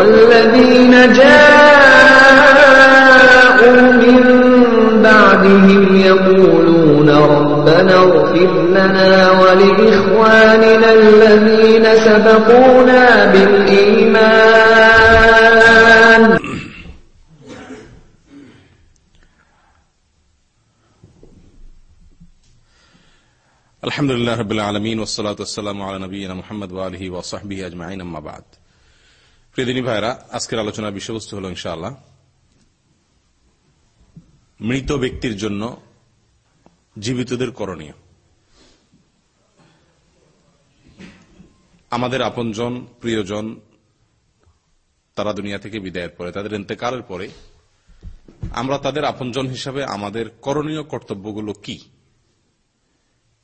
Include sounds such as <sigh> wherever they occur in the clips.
والذين جاءوا من بعدهم يقولون ربنا اغفر لنا ولإخواننا الذين سبقونا بالإيمان. الحمد لله رب العالمين والصلاة والسلام على نبينا محمد وآله وصحبه أجمعين أما بعد. প্রিয়দিনী ভাইরা আজকের আলোচনার বিষয়বস্তু হল ইনশাআল্লাহ, মৃত ব্যক্তির জন্য জীবিতদের করণীয়। আমাদের আপনজন, প্রিয়জন, তারা দুনিয়া থেকে বিদায়ের পরে, তাদের ইন্তেকালের পরে, আমরা তাদের আপনজন হিসাবে আমাদের করণীয় কর্তব্যগুলো কি?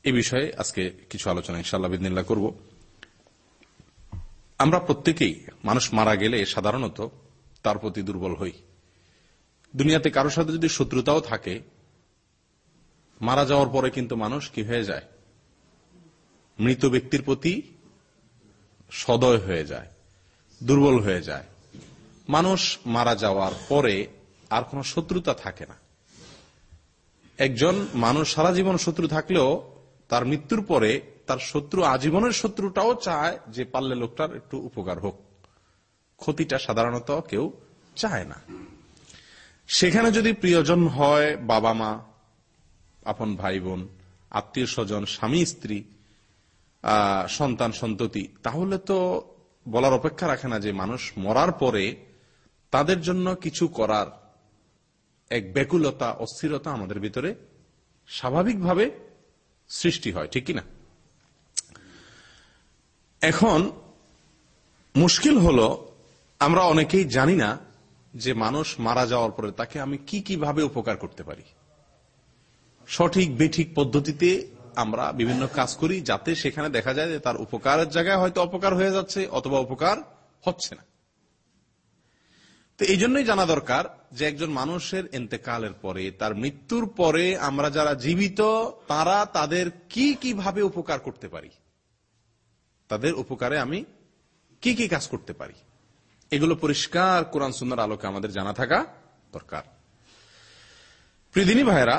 এ বিষয়ে আজকে কিছু আলোচনা ইনশাল্লাহ বিদিনিল্লা করব। আমরা প্রত্যেকেই মানুষ মারা গেলে সাধারণত তার প্রতি দুর্বল হই। দুনিয়াতে কারোর সাথে যদি শত্রুতাও থাকে, মারা যাওয়ার পরে কিন্তু মানুষ কি হয়ে যায়? মৃত ব্যক্তির প্রতি সদয় হয়ে যায়, দুর্বল হয়ে যায়। মানুষ মারা যাওয়ার পরে আর কোন শত্রুতা থাকে না। একজন মানুষ সারা জীবন শত্রু থাকলেও তার মৃত্যুর পরে তার শত্রু, আজীবনের শত্রুটাও চায় যে পারলে লোকটার একটু উপকার হোক। ক্ষতিটা সাধারণত কেউ চায় না। সেখানে যদি প্রিয়জন হয় বাবা মা আপন ভাই বোন আত্মীয় স্বজন স্বামী, স্ত্রী সন্তান, সন্ততি, তাহলে তো বলার অপেক্ষা রাখে না যে মানুষ মরার পরে তাদের জন্য কিছু করার এক ব্যাকুলতা, অস্থিরতা আমাদের ভিতরে স্বাভাবিকভাবে সৃষ্টি হয়, ঠিক কিনা? এখন মুশকিল হল, আমরা অনেকেই জানি না যে মানুষ মারা যাওয়ার পরে তাকে আমি কি কীভাবে উপকার করতে পারি। সঠিক, বেঠিক পদ্ধতিতে আমরা বিভিন্ন কাজ করি যাতে সেখানে দেখা যায় যে তার উপকারের জায়গায় হয়তো অপকার হয়ে যাচ্ছে অথবা উপকার হচ্ছে না। তো এই জন্যই জানা দরকার যে একজন মানুষের এতেকালের পরে, তার মৃত্যুর পরে আমরা যারা জীবিত, তারা তাদের কি কীভাবে উপকার করতে পারি? তাদের উপকারে আমি কি কি কাজ করতে পারি? এগুলো পরিষ্কার কোরআন সুন্দর আলোকে আমাদের জানা থাকা দরকার। প্রিদিনী ভাইরা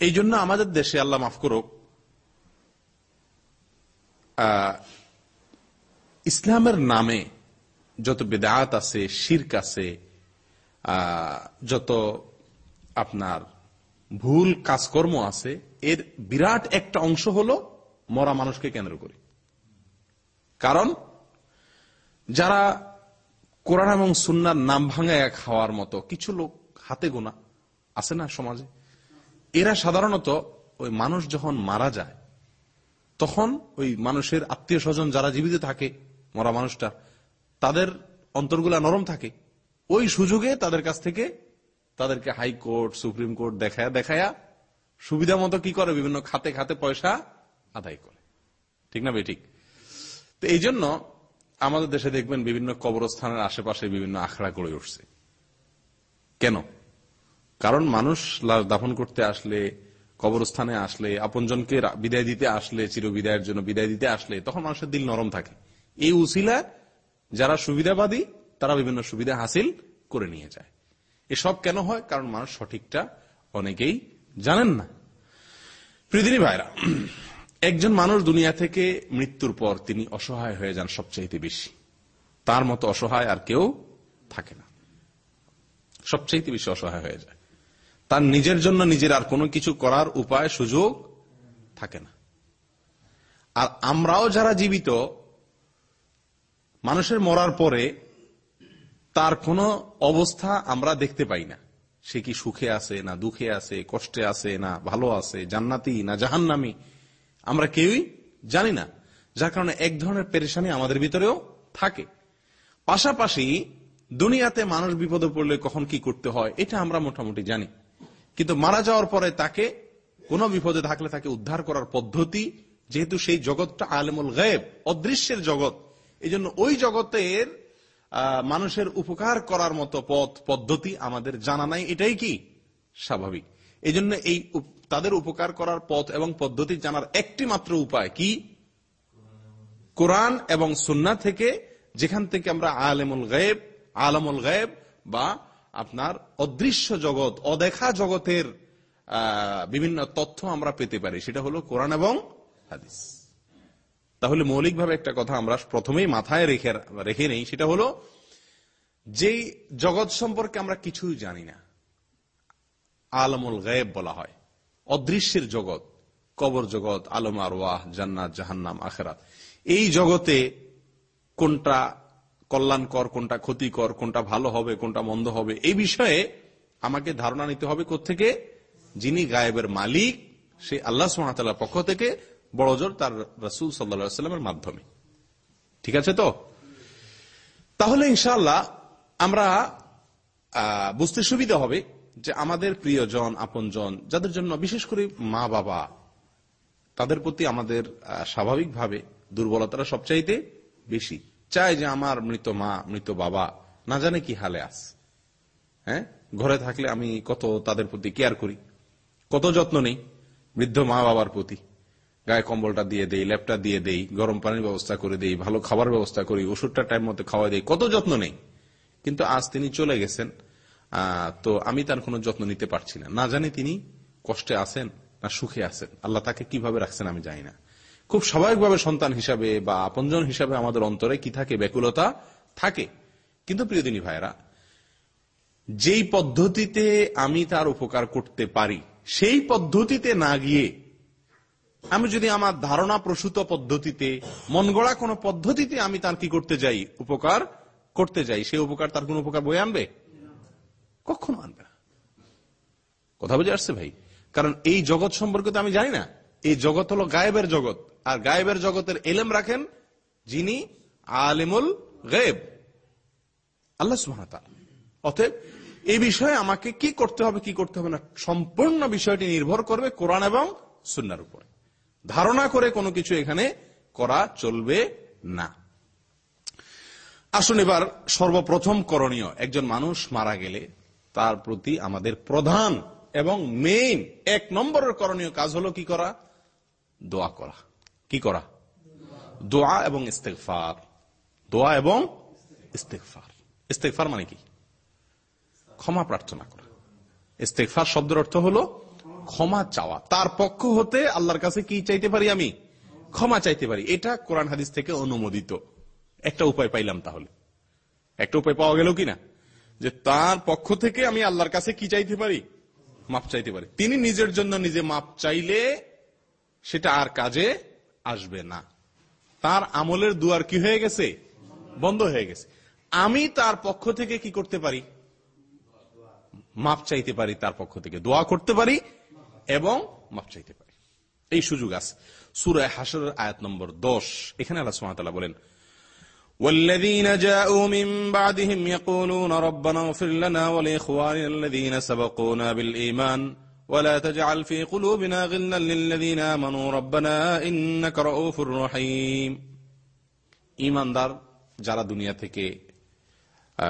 এই জন্য আমাদের দেশে, আল্লাহ মাফ করুক ইসলামের নামে যত বেদাত আছে, শির্ক আছে যত আপনার ভুল কাজকর্ম আছে, এর বিরাট একটা অংশ হল মরা মানুষকে কেন্দ্র করে। কারণ যারা কোরআন এবং সুন্নার নাম ভাঙায় খাওয়ার মতো কিছু লোক হাতে গোনা আছে না সমাজে? এরা সাধারণত ওই মানুষ যখন মারা যায়, তখন ওই মানুষের আত্মীয় স্বজন যারা জীবিত থাকে, মরা মানুষটা, তাদের অন্তরগুলা নরম থাকে। ওই সুযোগে তাদের কাছ থেকে তাদেরকে হাইকোর্ট সুপ্রিম কোর্ট দেখায় দেখায়া সুবিধা মতো কি করে? বিভিন্ন খাতে খাতে পয়সা আদায় করে। ঠিক না ঠিক। তো এই জন্য আমাদের দেশে দেখবেন বিভিন্ন কবরস্থানের আশেপাশে বিভিন্ন আখড়া গড়ে উঠছে। কেন? কারণ মানুষ লাশ দাফন করতে আসলে, কবরস্থানে আসলে, আপনজনকে বিদায় দিতে আসলে চির বিদায়ের জন্য বিদায় দিতে আসলে, তখন মানুষের দিল নরম থাকে। এই উসিলা যারা সুবিধাবাদী, তারা বিভিন্ন সুবিধা হাসিল করে নিয়ে যায়। এসব কেন হয়? কারণ মানুষ সঠিকটা অনেকেই জানেন না। পৃথিবী ভাইরা একজন মানুষ দুনিয়া থেকে মৃত্যুর পর তিনি অসহায় হয়ে যান সবচাইতে বেশি। তার মতো অসহায় আর কেউ থাকে না। সবচাইতে বেশি অসহায় হয়ে যায়। তার নিজের জন্য নিজের আর কোনো কিছু করার উপায়, সুযোগ থাকে না। আর আমরাও যারা জীবিত, মানুষের মরার পরে তার কোনো অবস্থা আমরা দেখতে পাই না। সে কি সুখে আছে না দুঃখে আছে, কষ্টে আছে না ভালো আছে, জান্নাতি না জাহান্নামি। আমরা কেউই জানি না, যার কারণে এক ধরনের পেরেশানি আমাদের ভিতরেও থাকে। পাশাপাশি দুনিয়াতে মানুষ বিপদে পড়লে কখন কি করতে হয়, এটা আমরা মোটামুটি জানি। কিন্তু মারা যাওয়ার পরে তাকে কোনো বিপদে থাকলে তাকে উদ্ধার করার পদ্ধতি, যেহেতু সেই জগৎটা আলেমুল গায়েব, অদৃশ্যের জগৎ এই ওই জগতের মানুষের উপকার করার মতো পথ, পদ্ধতি আমাদের জানা নাই, এটাই কি? স্বাভাবিক। এই এই তাদের উপকার করার পথ এবং পদ্ধতি জানার একটি মাত্র উপায় কি? কোরআন এবং সুন্না থেকে যেখান থেকে আমরা আলেমুল গায়েব, আলমুল গায়েব বা আপনার অদৃশ্য জগৎ, অদেখা জগতের বিভিন্ন তথ্য আমরা পেতে পারি। সেটা হলো কোরআন এবং হাদিস। তাহলে মৌলিকভাবে একটা কথা আমরা প্রথমেই মাথায় রেখে রেখে নেই। সেটা হলো যেই জগৎ সম্পর্কে আমরা কিছুই জানি না, আলমুল গায়েব বলা হয়। অদৃশ্যের জগৎ, কবর জগৎ, আলম, আরওয়াহ, জান্নাত, জাহান্নাম, আখেরাত। এই জগতে কোনটা কল্যাণকর, কোনটা ক্ষতিকর, কোনটা ভালো হবে, কোনটা মন্দ হবে, এই বিষয়ে আমাকে ধারণা নিতে হবে থেকে যিনি গায়েবের মালিক, সে আল্লাহ সুহামতাল্লাহ পক্ষ থেকে বড়জোর তার রসুল সাল্লামের মাধ্যমে। ঠিক আছে তো? তাহলে ইনশাল্লাহ আমরা বুঝতে সুবিধা হবে যে আমাদের প্রিয়জন, আপনজন, যাদের জন্য বিশেষ করে মা, বাবা, তাদের প্রতি আমাদের স্বাভাবিকভাবে দুর্বলতাটা সবচাইতে বেশি। চাই যে আমার মৃত মা, মৃত বাবা না জানে কি হালে আস হ্যাঁ? ঘরে থাকলে আমি কত তাদের প্রতি কেয়ার করি। কত যত্ন নেই বৃদ্ধ মা, বাবার প্রতি। গায়ে কম্বলটা দিয়ে দেই, ল্যাপটা দিয়ে দেই, গরম পানির ব্যবস্থা করে দেই, ভালো খাবার ব্যবস্থা করি ওষুধটা টাইম মতো খাওয়া দেই, কত যত্ন নেই। কিন্তু আজ তিনি চলে গেছেন তো আমি তার কোনো যত্ন নিতে পারছি না। না জানি তিনি কষ্টে আছেন না সুখে আছেন। আল্লাহ তাকে কীভাবে রাখছেন আমি জানি না। খুব স্বাভাবিকভাবে সন্তান হিসাবে বা আপনজন হিসাবে আমাদের অন্তরে কি থাকে? ব্যাকুলতা থাকে। কিন্তু প্রিয়দিনী ভাইরা যেই পদ্ধতিতে আমি তার উপকার করতে পারি, সেই পদ্ধতিতে না গিয়ে আমি যদি আমার ধারণা প্রসূত পদ্ধতিতে, মন গড়া কোন পদ্ধতিতে আমি তার কি করতে যাই? উপকার করতে যাই। সেই উপকার তার কোন উপকার বয়ে আনবে? কখনো আনবে না। কথা বুঝে আসছে ভাই? কারণ এই জগৎ সম্পর্কে তো আমি জানি না। এই জগৎ হলো গায়েবের জগৎ। আর গায়েবের জগতের এলেম রাখেন যিনি আলিমুল গায়েব। আল্লাহ সুহানা অতএব এই বিষয়ে আমাকে কি করতে হবে, কি করতে হবে না, সম্পূর্ণ বিষয়টি নির্ভর করবে কোরআন এবং সুন্নার উপরে। ধারণা করে কোনো কিছু এখানে করা চলবে না। আসুন এবার সর্বপ্রথম করণীয়, একজন মানুষ মারা গেলে তার প্রতি আমাদের প্রধান এবং মেইন এক নম্বরের করণীয় কাজ হলো কি করা? দোয়া করা। কি করা? দোয়া এবং ইস্তেকফার দোয়া এবং ইস্তেকফার ইস্তেকফার মানে কি? ক্ষমা প্রার্থনা করা। ইস্তেকফার শব্দের অর্থ হলো ক্ষমা চাওয়া। তার পক্ষ হতে আল্লাহর কাছে কি চাইতে পারি আমি? ক্ষমা চাইতে পারি। এটা কোরআন হাদিস থেকে অনুমোদিত। একটা উপায় পাইলাম তাহলে। একটা উপায় পাওয়া গেল কিনা? যে তার পক্ষ থেকে আমি আল্লাহর কাছে কি চাইতে পারি? মাপ চাইতে পারি। তিনি নিজের জন্য নিজে মাপ চাইলে সেটা আর কাজে আসবে না। তার আমলের দুয়ার কি হয়ে গেছে? বন্ধ হয়ে গেছে। আমি তার পক্ষ থেকে কি করতে পারি? মাপ চাইতে পারি তার পক্ষ থেকে। দোয়া করতে পারি এবং মাপ চাইতে পারি। এই সুযোগ আছে। সুরায় হাসর আয়াত নম্বর দশ। এখানে আল্লাহ সুমাতাল্লাহ বলেন والذين جاءوا من بعدهم يقولون ربنا اغفر لنا ولإخواننا الذين سبقونا بالإيمان ولا تجعل في قلوبنا غلا للذين آمنوا ربنا إنك رؤوف رحيم ইমানদার যারা দুনিয়া থেকে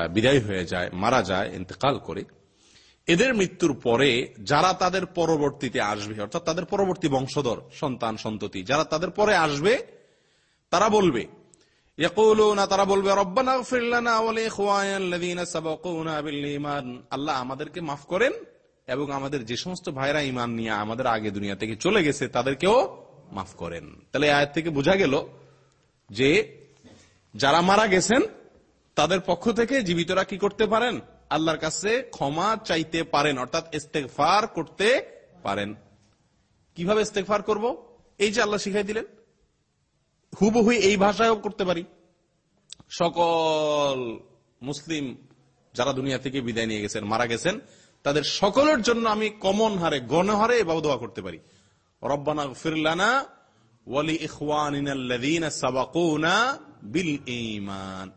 বিদায় হয়ে যায় মারা যায় ইন্তেকাল করে এদের মৃত্যুর পরে যারা তাদের পরবর্তীতে আসবে অর্থাৎ তাদের পরবর্তী বংশধর সন্তান সন্ততি যারা তাদের পরে আসবে তারা বলবে তারা বলবে আল্লাহ আমাদেরকে মাফ করেন এবং আমাদের যে সমস্ত ভাইরা ইমান নিয়ে আমাদের আগে দুনিয়া থেকে চলে গেছে, তাদেরকেও মাফ করেন। তাহলে আয়ের থেকে বোঝা গেল যে যারা মারা গেছেন, তাদের পক্ষ থেকে জীবিতরা কি করতে পারেন? আল্লাহর কাছে ক্ষমা চাইতে পারেন, অর্থাৎ ইস্তেকফার করতে পারেন। কীভাবে ইস্তেকফার করব? এই যে আল্লাহ শিখাই দিলেন হুবহু এই ভাষায়ও করতে পারি। সকল মুসলিম যারা দুনিয়া থেকে বিদায় নিয়ে গেছেন, মারা গেছেন, তাদের সকলের জন্য আমি কমন হারে গণহারে এভাবে দোয়া করতে পারি। রব্বানা ফিরলানা ওয়ালি বিল ইমান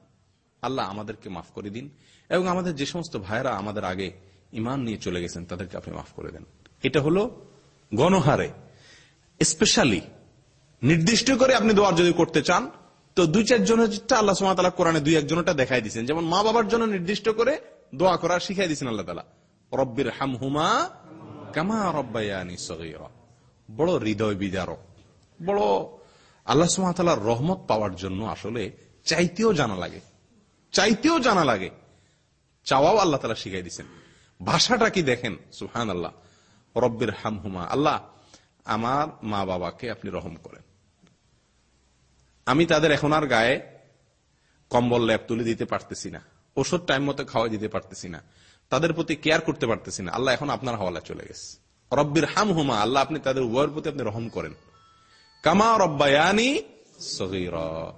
আল্লাহ আমাদেরকে মাফ করে দিন এবং আমাদের যে সমস্ত ভাইরা আমাদের আগে ইমান নিয়ে চলে গেছেন, তাদেরকে আপনি মাফ করে দেন। এটা হলো গণহারে স্পেশালি নির্দিষ্ট করে আপনি দোয়ার যদি করতে চান, তো দুই চারজনের আল্লাহ সুমাতালা কোরআনে দুই একজনটা দেখাই দিচ্ছেন যেমন মা বাবার জন্য নির্দিষ্ট করে দোয়া করার শিখাই দিচ্ছেন আল্লাহ তালা রব্বির হামহুমা কামা সগীরা। বড় হৃদয় বিদারক। বড় আল্লাহ সুমাতালার রহমত পাওয়ার জন্য আসলে চাইতেও জানা লাগে। চাইতেও জানা লাগে। চাওয়াও আল্লাহ তালা শিখাই দিচ্ছেন ভাষাটা কি দেখেন? সুহান আল্লাহ রব্বের হামহুমা। আল্লাহ, আমার মা বাবাকে আপনি রহম করেন। আমি তাদের এখন আর গায়ে কম্বল, ল্যাপ তুলে দিতে পারতেছি না। ওষুধ টাইম মতো খাওয়া দিতে পারতেছি না। তাদের প্রতি কেয়ার করতে পারতেছি না। আল্লাহ এখন আপনার হাওয়ালা চলে গেছে। রব্বির হাম হুমা আল্লাহ আপনি তাদের উভয়ের প্রতি আপনি রহম করেন। কামা রব্বায়ানি সগীরা।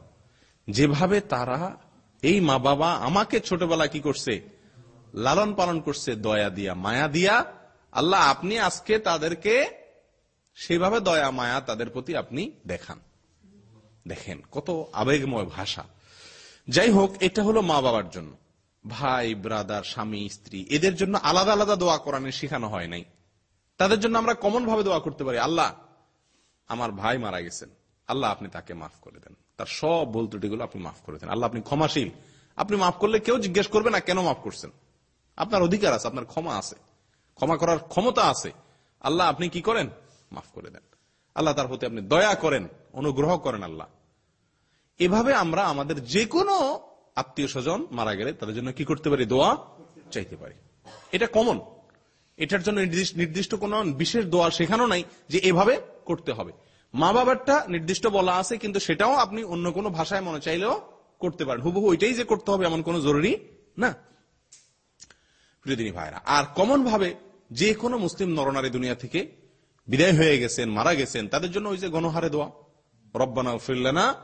যেভাবে তারা এই মা বাবা আমাকে ছোটবেলা কি করছে? লালন পালন করছে, দয়া দিয়া, মায়া দিয়া। আল্লাহ আপনি আজকে তাদেরকে সেভাবে দয়া, মায়া তাদের প্রতি আপনি দেখান। দেখেন, কত আবেগময় ভাষা। যাই হোক এটা হলো মা বাবার জন্য। ভাই ব্রাদার স্বামী, স্ত্রী, এদের জন্য আলাদা আলাদা দোয়া কোরআনে শেখানো হয় নাই। তাদের জন্য আমরা কমন ভাবে দোয়া করতে পারি, আল্লাহ, আমার ভাই মারা গেছেন। আল্লাহ, আপনি তাকে মাফ করে দেন। তার সব ভুল আপনি মাফ করে দেন। আল্লাহ, আপনি ক্ষমাশীল। আপনি মাফ করলে কেউ জিজ্ঞেস করবে না, কেন মাফ করছেন? আপনার অধিকার আছে, আপনার ক্ষমা আছে। ক্ষমা করার ক্ষমতা আছে। আল্লাহ, আপনি কি করেন? মাফ করে দেন। আল্লাহ তার প্রতি আপনি দয়া করেন, অনুগ্রহ করেন আল্লাহ। এভাবে আমরা আমাদের যে কোনো আত্মীয় স্বজন মারা গেলে তাদের জন্য কি করতে পারি? দোয়া চাইতে পারি। এটা কমন এটার জন্য নির্দিষ্ট কোন বিশেষ দোয়া শেখানো নাই যে এভাবে করতে হবে। মা বাবারটা নির্দিষ্ট বলা আছে, কিন্তু সেটাও আপনি অন্য কোনো ভাষায় মনে চাইলেও করতে পারেন। হুবহু ওইটাই যে করতে হবে এমন কোনো জরুরি না। প্রিয়দিনী ভাইরা আর কমন ভাবে যে কোনো মুসলিম নরনারী দুনিয়া থেকে বিদায় হয়ে গেছেন, মারা গেছেন, তাদের জন্য ওই যে গণহারে দোয়া। রব্বানা ফিল্লানা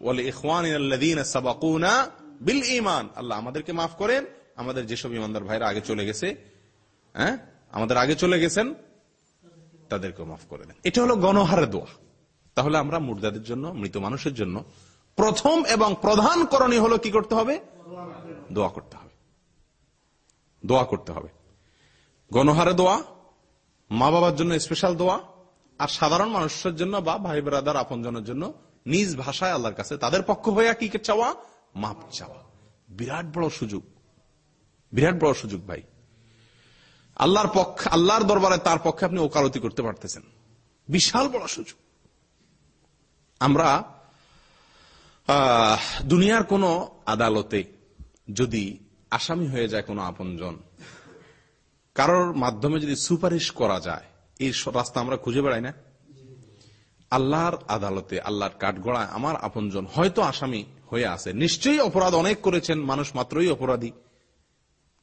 ওয়ালি ইখওয়ানিনা সাবাকুনা বিল ইমান আল্লাহ আমাদেরকে মাফ করেন, আমাদের যেসব ইমানদার ভাইরা আগে চলে গেছে হ্যাঁ আমাদের আগে চলে গেছেন তাদেরকে মাফ করে দেন। এটা হলো গণহারে দোয়া। তাহলে আমরা মুর্দাদের জন্য, মৃত মানুষের জন্য প্রথম এবং প্রধান করণীয় হলো কি করতে হবে? দোয়া করতে হবে। দোয়া করতে হবে। গণহারে দোয়া মা বাবার জন্য স্পেশাল দোয়া, আর সাধারণ মানুষের জন্য বা ভাই বেড়াদার আপনজনের জন্য নিজ ভাষায় আল্লাহর কাছে তাদের পক্ষ হয়ে কি চাওয়া? মাপ চাওয়া। বিরাট বড় সুযোগ। বিরাট বড় সুযোগ ভাই। আল্লাহর পক্ষে, আল্লাহর দরবারে তার পক্ষে আপনি ওকালতি করতে পারতেছেন। বিশাল বড় সুযোগ। আমরা দুনিয়ার কোন আদালতে যদি আসামি হয়ে যায় কোনো আপনজন কারোর মাধ্যমে যদি সুপারিশ করা যায়, এই রাস্তা আমরা খুঁজে বেড়াই না। আল্লাহর আদালতে, আল্লাহর কাঠগড়ায় আমার আপনজন হয়তো আসামি হয়ে আছে। নিশ্চয়ই অপরাধ অনেক করেছেন, মানুষ মাত্রই অপরাধী।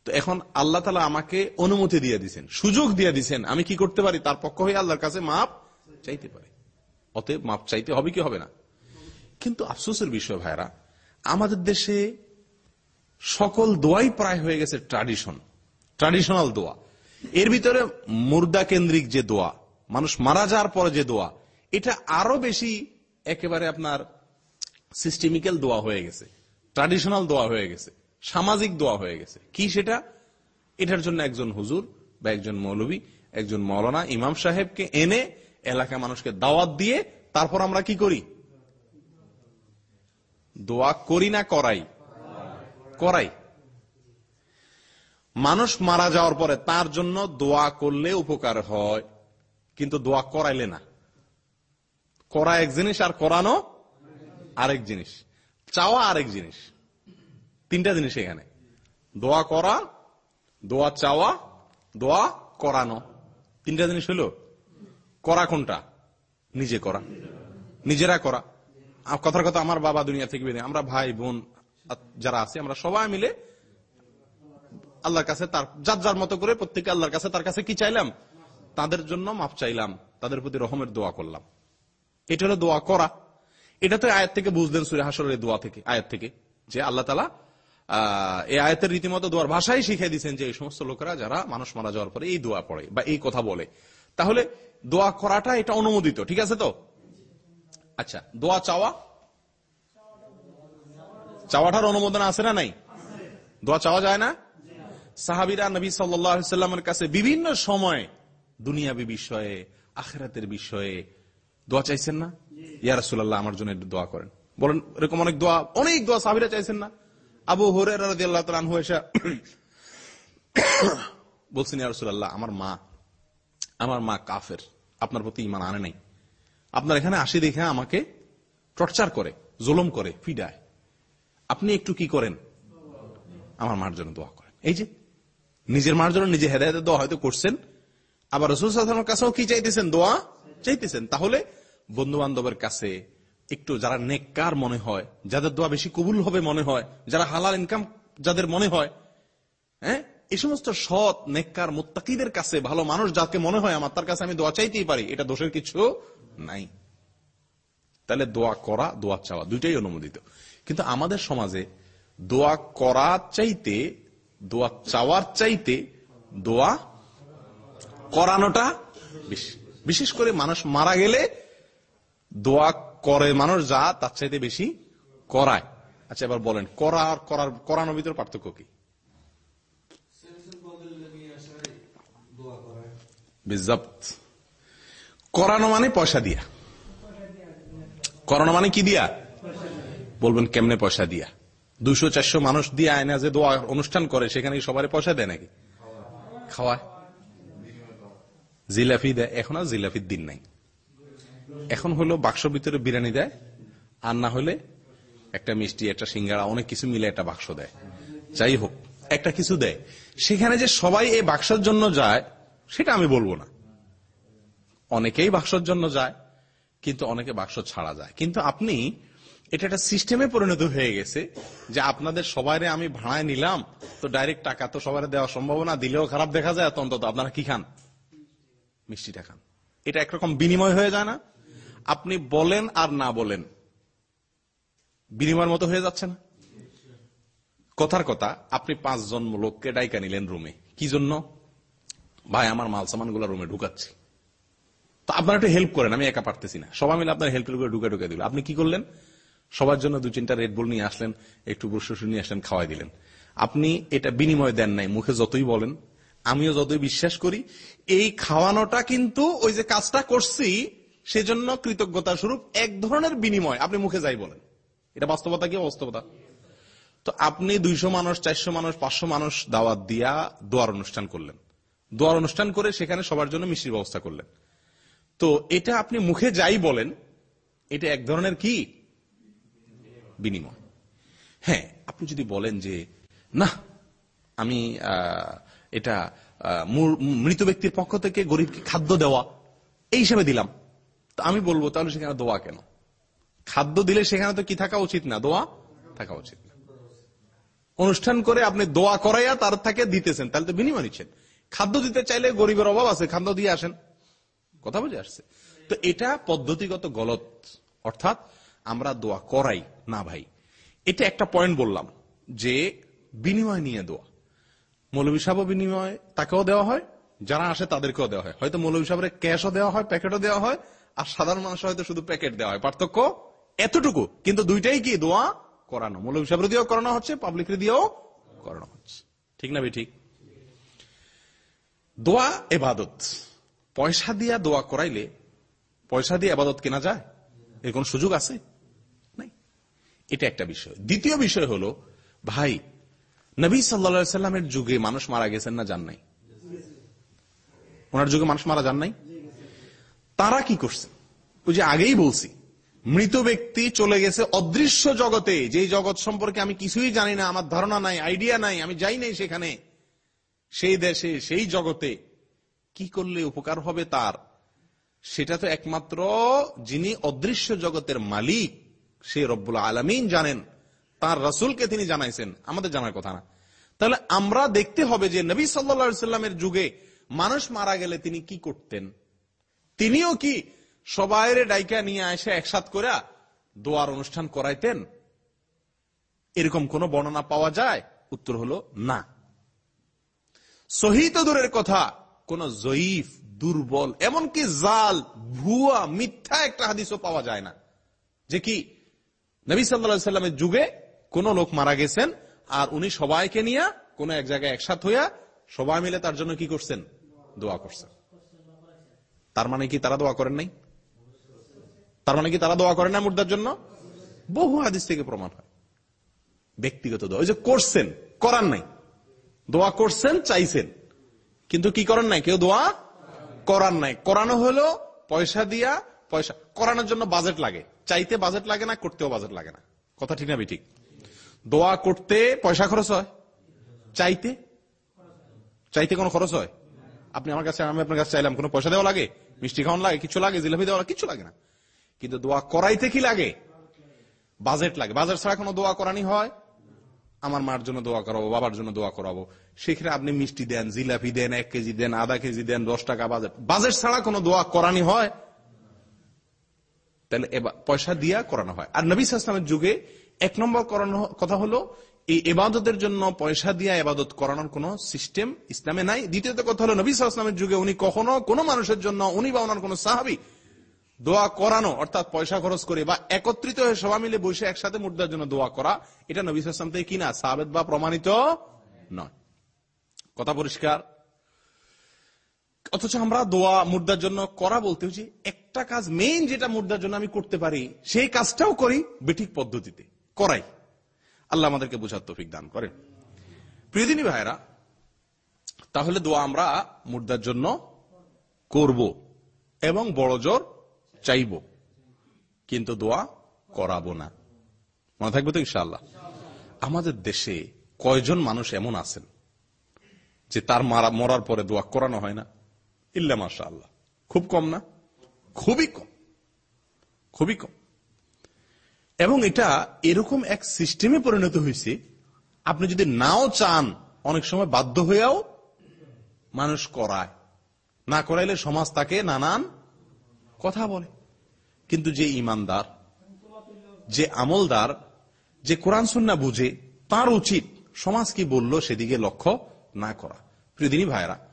তো এখন আল্লাহ তালা আমাকে অনুমতি দিয়ে দিচ্ছেন সুযোগ দিয়ে দিচ্ছেন আমি কি করতে পারি? তার পক্ষ হয়ে আল্লাহর কাছে মাপ চাইতে পারি। অতএব মাপ চাইতে হবে কি হবে না? কিন্তু আফসোসের বিষয় ভাইরা আমাদের দেশে সকল দোয়াই প্রায় হয়ে গেছে ট্রাডিশন ট্রাডিশনাল দোয়া। এর ভিতরে মুর্দা কেন্দ্রিক যে দোয়া, মানুষ মারা যাওয়ার পরে যে দোয়া, এটা আরও বেশি একেবারে আপনার সিস্টেমিক্যাল দোয়া হয়ে গেছে ট্রাডিশনাল দোয়া হয়ে গেছে, সামাজিক দোয়া হয়ে গেছে। কি সেটা? এটার জন্য একজন হুজুর বা একজন মৌলবী, একজন মৌলানা ইমাম সাহেবকে এনে এলাকা মানুষকে দাওয়াত দিয়ে তারপর আমরা কি করি? দোয়া করি না করাই? করাই। মানুষ মারা যাওয়ার পরে তার জন্য দোয়া করলে উপকার হয়, কিন্তু দোয়া করাইলে না। করা এক জিনিস আর করানো আরেক জিনিস। চাওয়া আরেক জিনিস। তিনটা জিনিস এখানে। দোয়া করা, দোয়া চাওয়া, দোয়া করানো। তিনটা জিনিস হলো, করা কোনটা? নিজে করা। নিজেরা করা। কথার কথা আমার বাবা দুনিয়া থেকে বেরিয়ে আমরা ভাই, বোন যারা আছে, আমরা সবাই মিলে আল্লাহর কাছে তার, যার যার মতো করে প্রত্যেকে আল্লাহর কাছে তার কাছে কি চাইলাম? তাদের জন্য মাফ চাইলাম, তাদের প্রতি রহমের দোয়া করলাম। এটা হলো দোয়া করা। এটা তো আয়াত থেকে বুঝলেন সুরে হাসরের দোয়া থেকে, আয়াত থেকে, যে আল্লাহ তালা এই আয়াতের রীতিমতো দোয়ার ভাষাই শিখিয়ে দিচ্ছেন যে এই সমস্ত লোকেরা যারা মানুষ মারা যাওয়ার পরে এই দোয়া পড়ে বা এই কথা বলে। তাহলে দোয়া করাটা এটা অনুমোদিত, ঠিক আছে তো? আচ্ছা দোয়া চাওয়া? চাওয়াটার অনুমোদন আছে না নাই? দোয়া চাওয়া যায় না? সাহাবিরা নবী সাল্লামের কাছে বিভিন্ন সময়, দুনিয়াবি বিষয়ে, আখেরাতের বিষয়ে দোয়া চাইছেন না? ইয়ারসুল্লাহ আমার জন্য দোয়া করেন। বলেন, এরকম অনেক দোয়া অনেক দোয়া সাহাবিরা চাইছেন না? আবু হরের এসে বলছেন ইয়ারসুল্লাহ আমার মা আমার মা কাফের, আপনার প্রতি ইমান আনে নাই। আপনার এখানে আসি দেখে আমাকে টর্চার করে, জুলম করে ফিডায় আপনি একটু কি করেন? আমার মার জন্য দোয়া করেন। এই যে নিজের মার জন্য নিজে হেদায়তের দোয়া হয়তো করছেন। আবার রসুল সাল্লামের কাছেও কি চাইতেছেন? দোয়া চাইতেছেন। তাহলে বন্ধু বান্ধবের কাছে একটু যারা নেককার মনে হয়, যাদের দোয়া বেশি কবুল হবে মনে হয়, যারা হালাল ইনকাম যাদের মনে হয় হ্যাঁ? এই সমস্ত সৎ, নেককার মুত্তাকিদের কাছে, ভালো মানুষ যাকে মনে হয়, আমার তার কাছে আমি দোয়া চাইতেই পারি, এটা দোষের কিছু নাই। তাহলে দোয়া করা, দোয়া চাওয়া, দুইটাই অনুমোদিত। কিন্তু আমাদের সমাজে দোয়া করা চাইতে দোয়া চাওয়ার চাইতে দোয়া করানোটা বিশেষ করে মানুষ মারা গেলে দোয়া করে মানুষ যা তার চাইতে বেশি করায়। আচ্ছা এবার বলেন, করা আর করার, করানোর ভিতরে পার্থক্য কি? করানো মানে পয়সা দিয়া। করানো মানে কি দিয়া? বলবেন কেমনে পয়সা দিয়া? দুশো, চারশো মানুষ দিয়ে আয়না যে দোয়া অনুষ্ঠান করে সেখানে সবারই পয়সা দেয় নাকি? খাওয়ায়। জিলাফি দেয়। এখন আর জিলাফির দিন নাই। এখন হলো বাক্স ভিতরে বিরিয়ানি দেয়, আর না হলে একটা মিষ্টি, একটা সিঙ্গারা, অনেক কিছু মিলে একটা বাক্স দেয়। যাই হোক, একটা কিছু দেয়। সেখানে যে সবাই এই বাক্সের জন্য যায়, সেটা আমি বলব না। অনেকেই বাক্সর জন্য যায়, কিন্তু অনেকে বাক্স ছাড়া যায়। কিন্তু আপনি এটা একটা সিস্টেমে পরিণত হয়ে গেছে যে আপনাদের সবাই আমি ভাড়ায় নিলাম, তো ডাইরেক্ট টাকা তো সবাই দেওয়া সম্ভব না দিলেও খারাপ দেখা যায় অন্তত আপনারা কি খান? মিষ্টিটা খান। এটা একরকম বিনিময় হয়ে যায় না। আপনি বলেন আর না বলেন, বিনিময়ের মতো হয়ে যাচ্ছে না। কথার কথা, আপনি পাঁচজন লোককে ডাইকা নিলেন রুমে। কি জন্য? ভাই, আমার মাল সামানগুলা রুমে ঢুকাচ্ছি। তো আপনার একটু হেল্প করেন, আমি একা পারতেছি না। সবাই মিলে আপনার হেল্প করে ঢুকে ঢুকে দিল। আপনি কি করলেন? সবার জন্য দু তিনটা রেড বল নিয়ে আসলেন, একটু বসে নিয়ে আসলেন, খাওয়াই দিলেন। আপনি এটা বিনিময় দেন নাই, মুখে যতই বলেন। আমিও যতই বিশ্বাস করি, এই খাওয়ানোটা কিন্তু ওই যে কাজটা করছি, সেজন্য কৃতজ্ঞতা স্বরূপ এক ধরনের বিনিময়। আপনি মুখে যাই বলেন। এটা বাস্তবতা কি বাস্তবতা তো আপনি দুইশো মানুষ, চারশো মানুষ, পাঁচশো মানুষ দাওয়াত দিয়া দোয়ার অনুষ্ঠান করলেন। দোয়ার অনুষ্ঠান করে সেখানে সবার জন্য মিষ্টির ব্যবস্থা করলেন। তো এটা আপনি মুখে যাই বলেন, এটা এক ধরনের কি? বিনিময়। হ্যাঁ আপনি যদি বলেন যে না আমি এটা মৃত ব্যক্তির পক্ষ থেকে গরিবকে খাদ্য দেওয়া, এই হিসাবে দিলাম। তো আমি বলব, তাহলে সেখানে দোয়া কেন? খাদ্য দিলে সেখানে তো কি থাকা উচিত না? দোয়া থাকা উচিত না। অনুষ্ঠান করে আপনি দোয়া করাইয়া তার থেকে দিতেছেন, তাহলে তো বিনিময় নিচ্ছেন। খাদ্য দিতে চাইলে গরিবের অভাব আছে, খাদ্য দিয়ে আসেন। কথা বুঝে আসছে? তো এটা পদ্ধতিগত গলত। অর্থাৎ আমরা দোয়া করাই। না ভাই, এটা একটা পয়েন্ট বললাম যে বিনিময় নিয়ে দোয়া মৌলবী সাহেব বিনিময় তাকেও দেওয়া হয়, যারা আসে তাদেরকেও দেওয়া হয়। হয়তো মৌলবী সাহেবের ক্যাশও দেওয়া হয় প্যাকেটও দেওয়া হয়, আর সাধারণ মানুষ হয়তো শুধু প্যাকেট দেওয়া হয়। পার্থক্য এতটুকু, কিন্তু দুইটাই কি দোয়া করানো? মৌলবী সাহেবের দিয়েও করানো হচ্ছে পাবলিক দিয়েও করানো হচ্ছে। ঠিক না ভাই, ঠিক? দোয়া এবাদত। পয়সা দিয়া দোয়া করাইলে পয়সা দিয়ে আবাদত কেনা যায়? এর কোন সুযোগ আছে? এটা একটা বিষয়। দ্বিতীয় বিষয় হলো, ভাই, নবী সাল্লা সাল্লামের যুগে মানুষ মারা গেছেন না যান নাই? ওনার যুগে মানুষ মারা যান নাই? তারা কি করছে? ওই যে আগেই বলছি, মৃত ব্যক্তি চলে গেছে অদৃশ্য জগতে, যে জগৎ সম্পর্কে আমি কিছুই জানি না, আমার ধারণা নাই আইডিয়া নাই, আমি যাই নাই সেখানে, সেই দেশে, সেই জগতে, কি করলে উপকার হবে তার? সেটা তো একমাত্র যিনি অদৃশ্য জগতের মালিক সে রব্বুল আলমিন জানেন। তার রসুলকে তিনি জানাইছেন। আমাদের জানার কথা না। তাহলে আমরা দেখতে হবে যে নবী সাল্লা সাল্লামের যুগে মানুষ মারা গেলে তিনি কি করতেন? তিনিও কি সবাই ডাইকা নিয়ে এসে একসাথ করে দোয়ার অনুষ্ঠান করাইতেন? এরকম কোন বর্ণনা পাওয়া যায়? উত্তর হলো না। সহিত দূরের কথা। কোন জয়ীফ, দুর্বল, এমনকি জাল, ভুয়া, মিথ্যা একটা হাদিসও পাওয়া যায় না। যে কি নবী সাল্লা সাল্লামের যুগে কোন লোক মারা গেছেন, আর উনি সবাইকে নিয়ে কোন এক জায়গায় একসাথ হইয়া সবাই মিলে তার জন্য কি করছেন? দোয়া করছেন। তার মানে কি তারা দোয়া করেন নাই? তার মানে কি তারা দোয়া করেন না মুর্দার জন্য? বহু হাদিস থেকে প্রমাণ হয়। ব্যক্তিগত দোয়া। ওই যে করছেন, করার নাই। দোয়া করছেন, চাইছেন। কিন্তু কি করেন নাই? কেউ দোয়া করার নাই। করানো হলো পয়সা দিয়া, পয়সা করানোর জন্য বাজেট লাগে। চাইতে বাজেট লাগে না, করতেও বাজেট লাগে না। কথা ঠিক না ঠিক দোয়া করতে পয়সা খরচ হয়? চাইতে? চাইতে কোনো খরচ হয়? আপনি আমার কাছে, আমি আপনার কাছে চাইলাম, কোনো পয়সা দেওয়া লাগে? মিষ্টি খাওয়ান লাগে, কিছু লাগে, জিলাপি দেওয়া লাগে, কিছু লাগে না। কিন্তু দোয়া করাইতে কি লাগে? বাজেট লাগে। বাজেট ছাড়া কোনো দোয়া করানি হয়? আমার মার জন্য দোয়া করাবো, বাবার জন্য দোয়া করাবো। সেখানে আপনি মিষ্টি দেন, জিলাপি দেন, এক কেজি দেন, আধা কেজি দেন, দশ টাকা বাজেট বাজেট ছাড়া কোনো দোয়া করানি হয়? তাহলে পয়সা দিয়া করানো হয়। আর নবী ইসলামের যুগে এক নম্বর করানো কথা হলো, এই এবাদতের জন্য পয়সা দিয়া এবাদত করানোর কোন সিস্টেম ইসলামে নাই। দ্বিতীয়ত কথা হলো, নবী ইসলামের যুগে উনি কখনো কোনো মানুষের জন্য, উনি বা ওনার কোন সাহাবি দোয়া করানো, অর্থাৎ পয়সা খরচ করে বা একত্রিত হয়ে সবাই মিলে বসে একসাথে মুদ্রার জন্য দোয়া করা, এটা নবী ইসলাম থেকে কিনা সাবেদ বা প্রমাণিত নয়। কথা পরিষ্কার? অথচ আমরা দোয়া মুদ্রার জন্য করা বলতে হচ্ছে একটা কাজ মেইন যেটা মুদ্রার জন্য আমি করতে পারি, সেই কাজটাও করি বেঠিক পদ্ধতিতে, করাই। আল্লাহ আমাদেরকে বোঝার তফিক দান করেন। প্রিয়দিনী ভাইরা তাহলে দোয়া আমরা মুদ্রার জন্য করব এবং বড় জোর চাইব, কিন্তু দোয়া করাবো না। মনে থাকবে তো ইনশাল্লাহ আমাদের দেশে কয়জন মানুষ এমন আছেন যে তার মারা, মরার পরে দোয়া করানো হয় না? ইল্লা মাসা আল্লাহ খুব কম না? খুবই কম খুবই কম। এবং এটা এরকম এক সিস্টেমে পরিণত হয়েছে, আপনি যদি নাও চান, অনেক সময় বাধ্য হয়েও মানুষ করায়। না করাইলে সমাজ তাকে নানান কথা বলে। কিন্তু যে ইমানদার, যে আমলদার, যে কোরআন সুন্না বুঝে, তার উচিত সমাজ কি বলল সেদিকে লক্ষ্য না করা। প্রিয়দিনী ভাইরা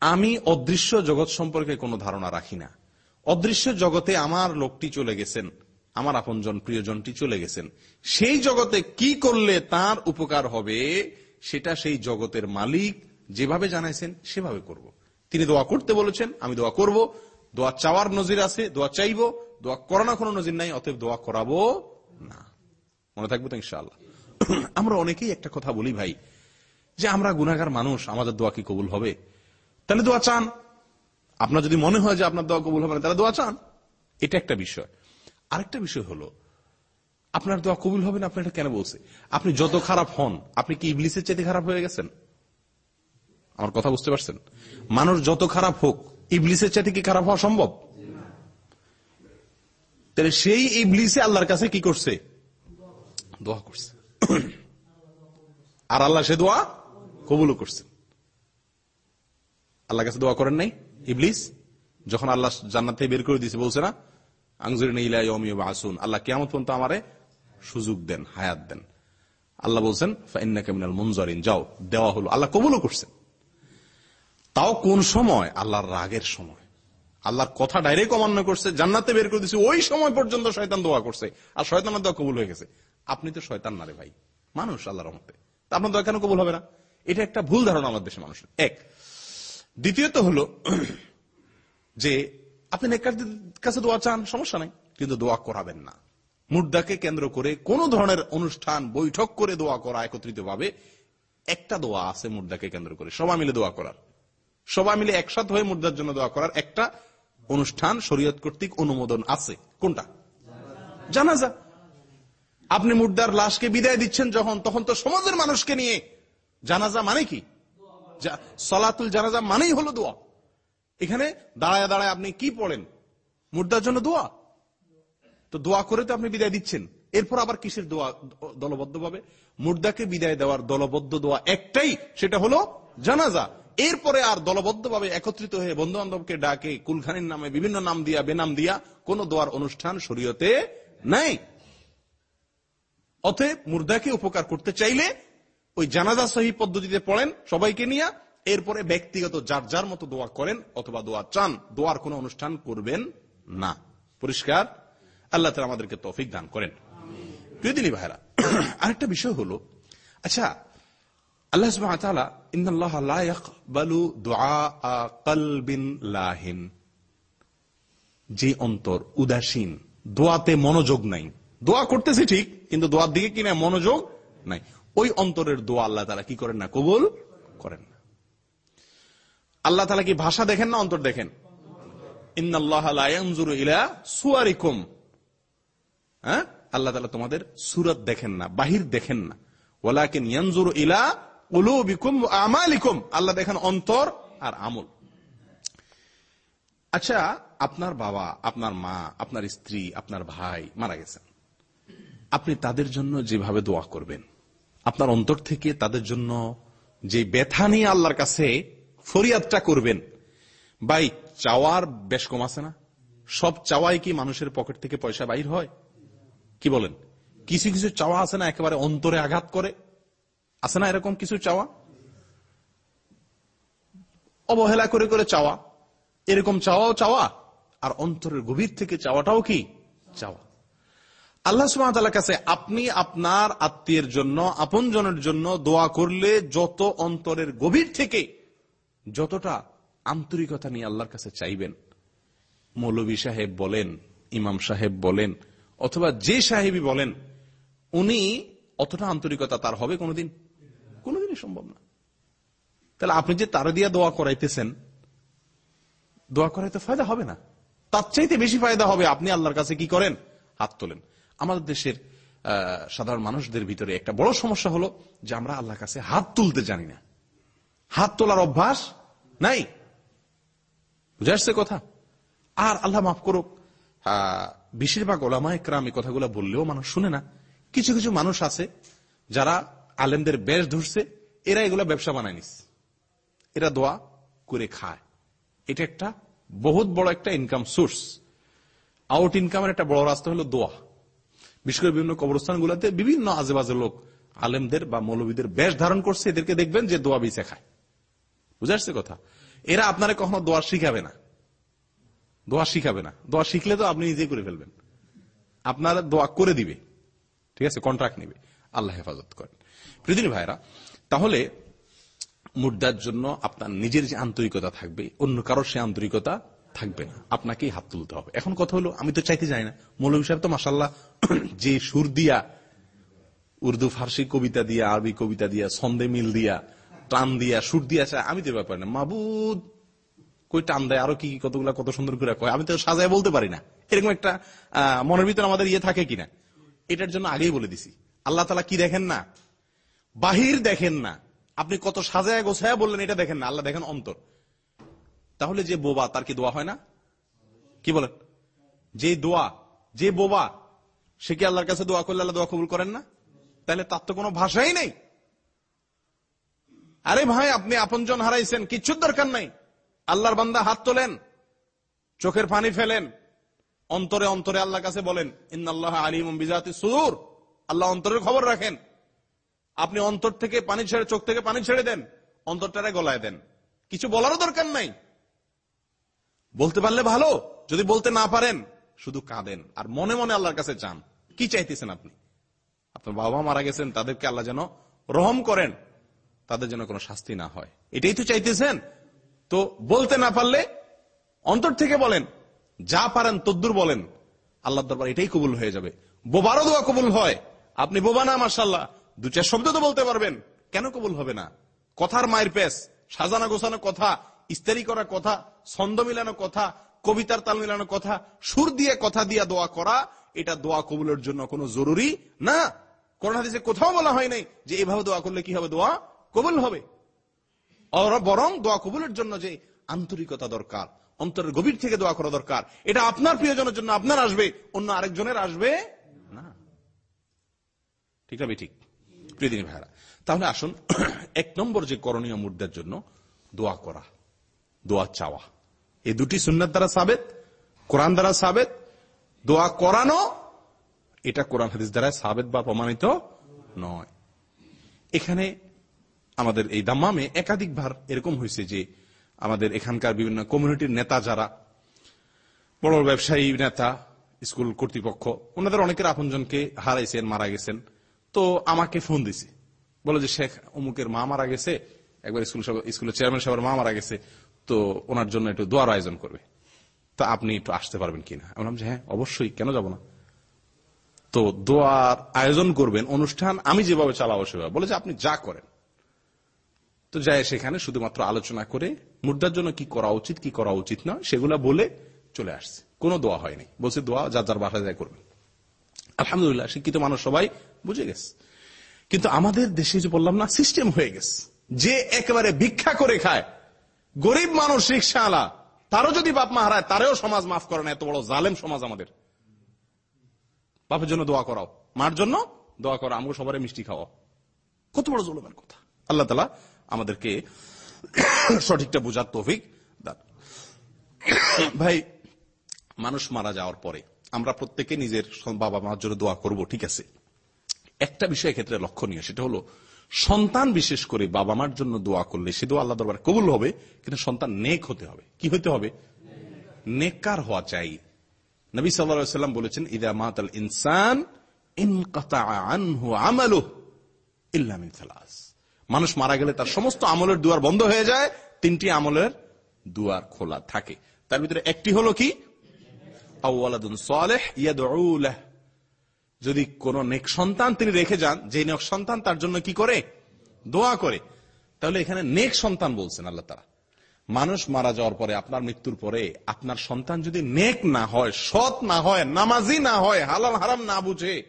আমি অদৃশ্য জগৎ সম্পর্কে কোনো ধারণা রাখি না। অদৃশ্য জগতে আমার লোকটি চলে গেছেন, আমার আপনজন প্রিয়জনটি চলে গেছেন। সেই জগতে কি করলে তার উপকার হবে, সেটা সেই জগতের মালিক যেভাবে জানাইছেন, সেভাবে করব। তিনি দোয়া করতে বলেছেন, আমি দোয়া করব। দোয়া চাওয়ার নজির আছে, দোয়া চাইব। দোয়া করানো কোনো নজির নাই, অতএব দোয়া করাবো না। মনে থাকব তো ইনশাল্লাহ <clears throat> আমরা অনেকেই একটা কথা বলি ভাই, যে আমরা গুনাগার মানুষ, আমাদের দোয়া কি কবুল হবে? তাহলে দোয়া চান। আপনার যদি মনে হয় যে আপনার দোয়া কবুল হবে না, তাহলে দোয়া চান। এটা একটা বিষয়। আরেকটা বিষয় হলো, আপনার দোয়া কবুল হবে না, আপনি এটা কেন বলছে আপনি যত খারাপ হন, আপনি কি ইবলিসের চাইতে খারাপ হয়ে গেছেন? আমার কথা বুঝতে পারছেন? মানুষ যত খারাপ হোক, ইবলিসের চাইতে কি খারাপ হওয়া সম্ভব? তাহলে সেই ইবলিসে আল্লাহর কাছে কি করছে? দোয়া করছে। আর আল্লাহ সে দোয়া কবুলও করছে। আল্লাহ কাছে দোয়া করেন নাই? ইবলিস, যখন আল্লাহ জান্নাত থেকে বের করে দিয়েছে, বলছে না আংজুরি আসুন আল্লাহ কেমন পর্যন্ত আমারে সুযোগ দেন, হায়াত দেন। আল্লাহ বলছেন মুনজরিন যাও, দেওয়া হলো। আল্লাহ কবুলও করছেন। তাও কোন সময়? আল্লাহর রাগের সময়। আল্লাহর কথা ডাইরেক্ট অমান্য করছে, জান্নাতে বের করে দিচ্ছে ওই সময় পর্যন্ত শয়তান দোয়া করছে। আর শয়তানের দোয়া কবুল হয়ে গেছে। আপনি তো শয়তান না রে ভাই। মানুষ আল্লাহর রহমতে। আপনার দোয়া কেন কবুল হবে না? এটা একটা ভুল ধারণা আমার দেশের মানুষের। এক দ্বিতীয়ত হলো যে আপনি নেকার কাছে দোয়া চান, সমস্যা নাই, কিন্তু দোয়া করাবেন না। মুর্দাকে কেন্দ্র করে কোন ধরনের অনুষ্ঠান, বৈঠক করে দোয়া করা একত্রিত ভাবে একটা দোয়া আছে মুর্দাকে কেন্দ্র করে, সবাই মিলে দোয়া করার। সবাই মিলে একসাথ হয়ে মুর্দার জন্য দোয়া করার একটা অনুষ্ঠান শরীয়ত কর্তৃক অনুমোদন আছে। কোনটা? জানাজা। আপনি মুর্দার লাশকে বিদায় দিচ্ছেন যখন, তখন তো সমাজের মানুষকে নিয়ে। জানাজা মানে কি? সলাতুল জানাজা মানেই হলো দোয়া। এখানে দাঁড়ায় দাঁড়ায় আপনি কি পড়েন? মুর্দার জন্য দোয়া? তো দোয়া করে তো আপনি বিদায় দিচ্ছেন। এরপর আবার কিসের দোয়া দলবদ্ধ ভাবে? মুর্দাকে বিদায় দেওয়ার দলবদ্ধ দোয়া একটাই, সেটা হলো জানাজা। এরপরে আর দলবদ্ধ ভাবে একত্রিত হয়ে বন্ধু বান্ধবকে ডাকে, কুলখানির নামে বিভিন্ন নাম দিয়া, বেনাম দিয়া কোন দোয়ার অনুষ্ঠান শরীয়তে নাই। অতএব মুর্দাকে উপকার করতে চাইলে ওই জানাজা সহি পদ্ধতিতে পড়েন সবাইকে নিয়ে, এরপরে ব্যক্তিগত যার যার মতো দোয়া করেন অথবা দোয়া চান, দোয়ার কোন অনুষ্ঠান করবেন না। পরিষ্কার? আল্লাহ তালা আমাদেরকে তফিক দান করেন। প্রিয়দিনী ভাইরা <clears throat> আরেকটা বিষয় হলো আচ্ছা আল্লাহ লাহিন। যে অন্তর উদাসীন, দোয়াতে মনোযোগ নাই। দোয়া করতেছে ঠিক, কিন্তু দোয়ার দিকে কিনা মনোযোগ নাই। ওই অন্তরের দোয়া আল্লাহ তালা কি করেন না, কবুল করেন না। আল্লাহ তালা কি ভাষা দেখেন না অন্তর দেখেন? হ্যাঁ? আল্লাহ তালা তোমাদের সুরত দেখেন না, বাহির দেখেন না। আল্লাহ দেখেন অন্তর আর আমল। আচ্ছা আপনার বাবা, আপনার মা, আপনার স্ত্রী, আপনার ভাই মারা গেছেন। আপনি তাদের জন্য যেভাবে দোয়া করবেন আপনার অন্তর থেকে তাদের জন্য যে ব্যথা নিয়ে আল্লাহর কাছে ফরিয়াদটা করবেন, ভাই, চাওয়ার বেশ কম আছে না? সব চাওয়াই কি মানুষের পকেট থেকে পয়সা বাইর হয়? কি বলেন? কিছু কিছু চাওয়া আছে না একেবারে অন্তরে আঘাত করে? আছে না এরকম কিছু চাওয়া? অবহেলা করে করে চাওয়া। এরকম চাওয়াও চাওয়া, আর অন্তরের গভীর থেকে চাওয়াটাও কি? চাওয়া। আল্লাহ সুমাতার কাছে আপনি আপনার আত্মীয়ের জন্য, আপনজনের জন্য দোয়া করলে যত অন্তরের গভীর থেকে যতটা আন্তরিকতা নিয়ে আল্লাহর কাছে চাইবেন, মৌলবী সাহেব বলেন, ইমাম সাহেব বলেন, অথবা যে সাহেবই বলেন, উনি অতটা আন্তরিকতা তার হবে কোনোদিন? কোনোদিনই সম্ভব না। তাহলে আপনি যে তার দিয়া দোয়া করাইতেছেন, দোয়া করাইতে ফায়দা হবে না? তার চাইতে বেশি ফায়দা হবে আপনি আল্লাহর কাছে কি করেন? হাত তোলেন। আমাদের দেশের সাধারণ মানুষদের ভিতরে একটা বড় সমস্যা হলো যে আমরা আল্লাহর কাছে হাত তুলতে জানি না। হাত তোলার অভ্যাস নাই। বুঝে আসছে কথা? আর আল্লাহ মাফ করুক বেশিরভাগ ওলামা একরাম এই কথাগুলো বললেও মানুষ শুনে না। কিছু কিছু মানুষ আছে যারা আলেমদের বেশ ধরছে, এরা এগুলো ব্যবসা বানায় নিস এরা দোয়া করে খায়। এটা একটা বহুত বড় একটা ইনকাম সোর্স আউট ইনকামের একটা বড় রাস্তা হলো দোয়া। বিশেষ করে বিভিন্ন কবরস্থানগুলোতে বিভিন্ন আজেবাজে লোক, আলেমদের বা মৌলবীদের বেশ ধারণ করছে। এদেরকে দেখবেন যে দোয়া বিছে খায়। বুঝে আসছে কথা? এরা আপনারা কখনো দোয়া শিখাবে না। দোয়া শিখাবে না। দোয়া শিখলে তো আপনি নিজেই করে ফেলবেন। আপনার দোয়া করে দিবে। ঠিক আছে? কন্ট্রাক্ট নিবে। আল্লাহ হেফাজত করেন। পৃথিবী ভাইরা তাহলে মুর্দার জন্য আপনার নিজের যে আন্তরিকতা থাকবে, অন্য কারোর সে আন্তরিকতা থাকবে না। আপনাকেই হাত তুলতে হবে। এখন কথা হলো, আমি তো চাইতে যাই না। মৌলভী সাহেব তো মাসাল্লাহ <clears throat> যে সুর দিয়া, উর্দু, ফার্সি কবিতা দিয়া, আরবি কবিতা দিয়া সন্দে মিল দিয়া, টান দিয়া, সুর দিয়া আমি তো ব্যাপার না। মাবুদ কই টান দেয়, আরও কি কতগুলা, কত সুন্দর করে কয়, আমি তো সাজায় বলতে পারি না। এরকম একটা মনের ভিতরে আমাদের ইয়ে থাকে কিনা। এটার জন্য আগেই বলে দিছি। আল্লাহ তালা কি দেখেন না? বাহির দেখেন না। আপনি কত সাজায় গোছায় বললেন, এটা দেখেন না। আল্লাহ দেখেন অন্তর। তাহলে যে বোবা, তার কি দোয়া হয় না? কি বলেন? যে দোয়া, যে বোবা, সে কি আল্লাহর কাছে দোয়া করলে আল্লাহ দোয়া কবুল করেন না? তাহলে তার তো কোনো ভাষাই নেই। আরে ভাই, আপনি আপনজন হারাইছেন, কিচ্ছুর দরকার নাই। আল্লাহর বান্দা হাত তোলেন, চোখের পানি ফেলেন, অন্তরে অন্তরে আল্লাহর কাছে বলেন ইন্নআল্লাহ আলিম বিজাতি সুর আল্লাহ অন্তরের খবর রাখেন। আপনি অন্তর থেকে পানি ছেড়ে, চোখ থেকে পানি ছেড়ে দেন, অন্তরটারে গলায় দেন। কিছু বলারও দরকার নাই। বলতে পারলে ভালো, যদি বলতে না পারেন, শুধু কাঁদেন। আর মনে মনে আল্লাহর কাছে চান। কি চাইতেছেন আপনি? আপনার বাবা মারা গেছেন, তাদেরকে আল্লাহ যেন রহম করেন, তাদের যেন কোনো শাস্তি না হয়। এটাই তো চাইতেছেন? তো বলতে না পারলে অন্তর থেকে বলেন, যা পারেন তদ্দুর বলেন আল্লাহ দরবার এটাই কবুল হয়ে যাবে। বোবারও দোয়া কবুল হয়। আপনি বোবা না মার্শাল্লাহ দু চার শব্দ তো বলতে পারবেন। কেন কবুল হবে না? কথার মায়ের পেস সাজানো গোছানো কথা ইস্তারি করা কথা, ছন্দ মিলানো কথা, কবিতার তাল মিলানো কথা, সুর দিয়ে কথা দিয়ে দোয়া করা, এটা দোয়া কবুলের জন্য কোনো জরুরি না। কোরআন হাদিসে কোথাও বলা হয় নাই যে এভাবে দোয়া করলে কি হবে? দোয়া কবুল হবে। বরং দোয়া কবুলের জন্য যে আন্তরিকতা দরকার, অন্তরের গভীর থেকে দোয়া করা দরকার, এটা আপনার প্রিয়জনের জন্য আপনার আসবে, অন্য আরেকজনের আসবে না। ঠিক না ঠিক প্রিয়দিনী ভাইরা তাহলে আসুন, এক নম্বর যে করণীয় মুদ্রার জন্য দোয়া করা। দোয়া চাওয়া। এই দুটি সুন্নার দ্বারা সাবেত, কোরআন দ্বারা সাবেত, দোয়া করানো, এটা কোরআন হাদিস দ্বারা সাবেত বা প্রমাণিত নয়। এখানে আমাদের এই দাম্মামে একাধিকবার এরকম হয়েছে যে আমাদের এখানকার বিভিন্ন কমিউনিটির নেতা যারা, বড় ব্যবসায়ী নেতা, স্কুল কর্তৃপক্ষ, ওনাদের অনেকের আপনজনকে হারাইছেন, মারা গেছেন। তো আমাকে ফোন দিছে। বলে যে, শেখ, অমুকের মা মারা গেছে। একবার স্কুল স্কুলের চেয়ারম্যান সাহেবের মা মারা গেছে। তো ওনার জন্য একটু দোয়ার আয়োজন করবে। তা আপনি একটু আসতে পারবেন কিনা? আমি বললাম যে হ্যাঁ অবশ্যই, কেন যাব না? তো দোয়ার আয়োজন করবেন, অনুষ্ঠান আমি যেভাবে চালাবো সেভাবে। বলে যে, আপনি যা করেন। তো যায় সেখানে শুধুমাত্র আলোচনা করে, মুর্দার জন্য কি করা উচিত, কি করা উচিত না, সেগুলা বলে চলে আসছে। কোনো দোয়া হয়নি। বলছে, দোয়া যার যার বাসায় যায় করবেন। আলহামদুলিল্লাহ, শিক্ষিত মানুষ সবাই বুঝে গেছে। কিন্তু আমাদের দেশে যে বললাম না সিস্টেম হয়ে গেছে। যে একেবারে ভিক্ষা করে খায় গরিব মানুষ রিক্সাওয়ালা তারও যদি বাপ মা হারায়, তারেও সমাজ মাফ করে না, এত বড় জালেম সমাজ আমাদের। বাপের জন্য দোয়া করাও, মার জন্য দোয়া করো আমাকে সবার মিষ্টি খাওয়া কত বড় জলমের কথা। আল্লাহ তালা আমাদেরকে সঠিকটা বোঝার তৌফিক ভাই, মানুষ মারা যাওয়ার পরে আমরা প্রত্যেকে নিজের বাবা মার জন্য দোয়া করব, ঠিক আছে? একটা বিষয় ক্ষেত্রে লক্ষণীয়, সেটা হলো সন্তান বিশেষ করে বাবা মার জন্য দোয়া করলে সে দোয়া আল্লাহ দরবার কবুল হবে, কিন্তু সন্তান নেক হতে হবে। কি হতে হবে? নেককার হওয়া চাই। নবী সাল্লাম বলেছেন, ইদা মাতাল ইনসান মানুষ মারা গেলে তার সমস্ত আমলের দুয়ার বন্ধ হয়ে যায়, তিনটি আমলের দুয়ার খোলা থাকে। তার ভিতরে একটি হলো কি? যদি কোন নেক সন্তান তিনি রেখে যান যে নেক সন্তান তার জন্য কি করে? দোয়া করে। তাহলে এখানে নেক সন্তান বলছেন আল্লাহ তারা মানুষ মারা যাওয়ার পরে, আপনার মৃত্যুর পরে, আপনার সন্তান যদি নেক না হয়, সৎ না হয়, নামাজি না হয়, হালাল, হারাম না বুঝে,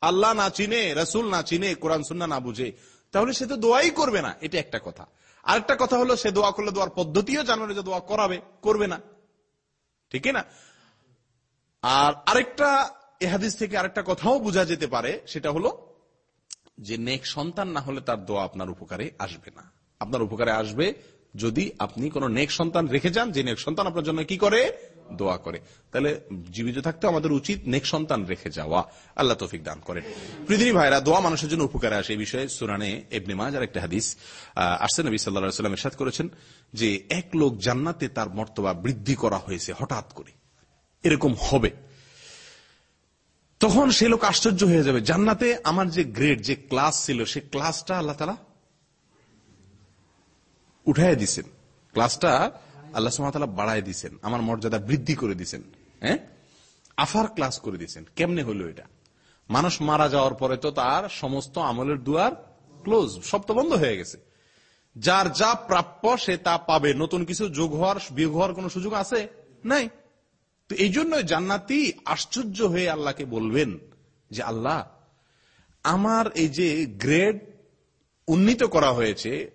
আল্লাহ না চিনে, রসুল না চিনে, কোরআন সুন্না না বুঝে, তাহলে সে তো দোয়াই করবে না। এটা একটা কথা। আরেকটা কথা হলো, সে দোয়া করলে দোয়ার পদ্ধতিও জানবে যে দোয়া করাবে, করবে না। ঠিক না? আর আরেকটা এহাদিস থেকে আরেকটা কথাও বোঝা যেতে পারে, সেটা হলো যে নেক সন্তান না হলে তার দোয়া আপনার উপকারে আসবে না। আপনার উপকারে আসবে যদি আপনি কোন নেক সন্তান রেখে যান, যে নেক সন্তান আপনার জন্য কি করে? দোয়া করে। তাহলে জীবিত থাকতে আমাদের উচিত নেক সন্তান রেখে যাওয়া। আল্লাহ তফিক দান করেন। পৃথিবী ভাইরা, দোয়া মানুষের জন্য উপকারে আসে। এই বিষয়ে সুরানে এবনে মাজার একটা হাদিস আসছে নবী সাল্লাহ সাল্লাম এরশাদ করেছেন যে এক লোক জান্নাতে তার মর্তবা বৃদ্ধি করা হয়েছে হঠাৎ করে। এরকম হবে। তখন সে লোক আশ্চর্য হয়ে যাবে। জান্নাতে আমার যে গ্রেড যে ক্লাস ছিল, সে ক্লাসটা আল্লাহ তালা উঠাই দিছেন। ক্লাসটা আল্লাহ সুমাতালা বাড়াই দিছেন, আমার মর্যাদা বৃদ্ধি করে দিছেন হ্যাঁ? আফার ক্লাস করে দিছেন। কেমনে হলো এটা? মানুষ মারা যাওয়ার পরে তো তার সমস্ত আমলের দুয়ার ক্লোজ সব তো বন্ধ হয়ে গেছে। যার যা প্রাপ্য সে তা পাবে। নতুন কিছু যোগ হওয়ার, বিয়োগ হওয়ার কোন সুযোগ আছে? নাই। তো এই জন্য জান্নাতি আশ্চর্য হয়ে আল্লাহকে বলবেন যে, আল্লাহ, আমার এই যে গ্রেড উন্নীত করা হয়েছে,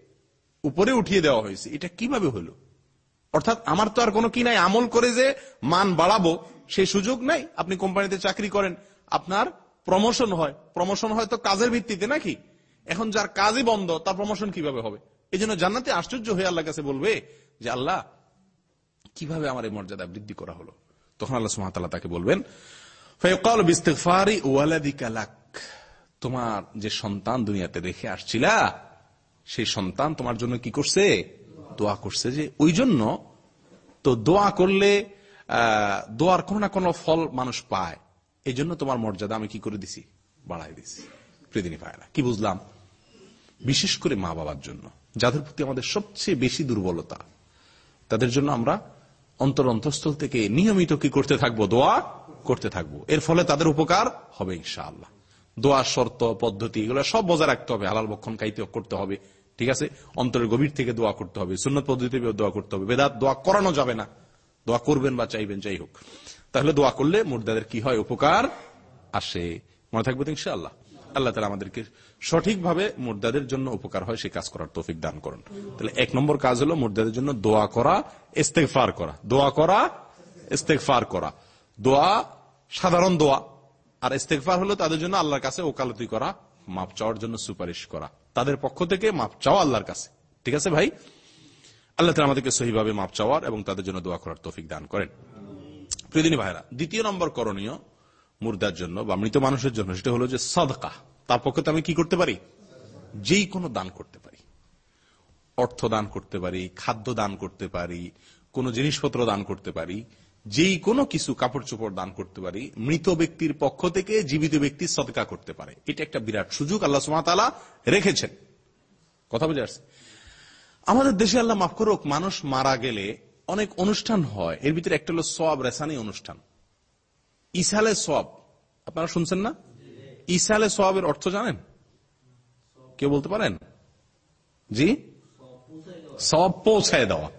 উপরে উঠিয়ে দেওয়া হয়েছে, এটা কীভাবে হলো? অর্থাৎ আমার তো আর কোনো কি নাই আমল করে যে মান বাড়াবো সেই সুযোগ নাই। আপনি কোম্পানিতে চাকরি করেন, আপনার প্রমোশন হয়। প্রমোশন হয় তো কাজের ভিত্তিতে নাকি? এখন যার কাজই বন্ধ, তার প্রমোশন কীভাবে হবে? এই জন্য জান্নাতে আশ্চর্য হয়ে আল্লাহ কাছে বলবে যে, আল্লাহ, কীভাবে আমার এই মর্যাদা বৃদ্ধি করা হলো? তখন আল্লাহ সুমাতাল্লাহ তাকে বলবেন বিস্তেফারি ওয়ালাদিকালাক তোমার যে সন্তান দুনিয়াতে রেখে আসছিলা, সেই সন্তান তোমার জন্য কি করছে? দোয়া করছে যে, ওই জন্য তো দোয়া করলে দোয়ার কোনো না কোনো ফল মানুষ পায়। এই জন্য তোমার মর্যাদা আমি কি করে দিছি? বাড়াই দিছি। পায় না কি বুঝলাম? বিশেষ করে মা বাবার জন্য, যাদের প্রতি আমাদের সবচেয়ে বেশি দুর্বলতা, তাদের জন্য আমরা অন্তর অন্তঃস্থল থেকে নিয়মিত কি করতে থাকব? দোয়া করতে থাকব। এর ফলে তাদের উপকার হবে ইনশাআল্লাহ। দোয়ার শর্ত, পদ্ধতি, এগুলো সব বজায় রাখতে হবে। হালাল বক্ষণ কাইতে করতে হবে। ঠিক আছে? অন্তরের গভীর থেকে দোয়া করতে হবে। সুন্নত পদ্ধতি দোয়া করতে হবে। বেদাত দোয়া করানো যাবে না। দোয়া করবেন বা চাইবেন, যাই হোক। তাহলে দোয়া করলে মুর্দাদের কি হয়? উপকার আসে। মনে থাকবে তো আল্লাহ তালা আমাদেরকে সঠিকভাবে মুর্দাদের জন্য উপকার হয় সেই কাজ করার তৌফিক দান করুন। তাহলে এক নম্বর কাজ হলো মুর্দাদের জন্য দোয়া করা ইস্তেকফার করা। দোয়া করা ইস্তেকফার করা। দোয়া সাধারণ দোয়া। আর ইস্তেকফার হলো তাদের জন্য আল্লাহর কাছে ওকালতি করা, মাপ চাওয়ার জন্য সুপারিশ করা। তাদের পক্ষ থেকে মাপ চাওয়া আল্লাহর কাছে। ঠিক আছে ভাই? আল্লাহ তালা আমাদেরকে সহিভাবে মাপ চাওয়ার এবং তাদের জন্য দোয়া করার তৌফিক দান করেন। প্রিয়দিনী ভাইরা দ্বিতীয় নম্বর করণীয় মুর্দার জন্য বা মৃত মানুষের জন্য, সেটা হলো যে সদকা। তার পক্ষে তো আমি কি করতে পারি? যেই কোনো দান করতে পারি। অর্থ দান করতে পারি, খাদ্য দান করতে পারি, কোন জিনিসপত্র দান করতে পারি, যেই কোনো কিছু কাপড় চোপড় দান করতে পারি, মৃত ব্যক্তির পক্ষ থেকে জীবিত ব্যক্তি সদকা করতে পারে। এটা একটা বিরাট সুযোগ আল্লাহ সুমাতালা রেখেছেন। কথা বুঝে আসছে? আমাদের দেশে আল্লাহ মাফ করুক, মানুষ মারা গেলে অনেক অনুষ্ঠান হয়, এর ভিতরে একটা হলো সব রেসানি অনুষ্ঠান। ইসালে সব। আপনারা শুনছেন না? ইসালে সবের অর্থ জানেন? কেউ বলতে পারেন? জি? সব পৌঁছায় দেওয়া।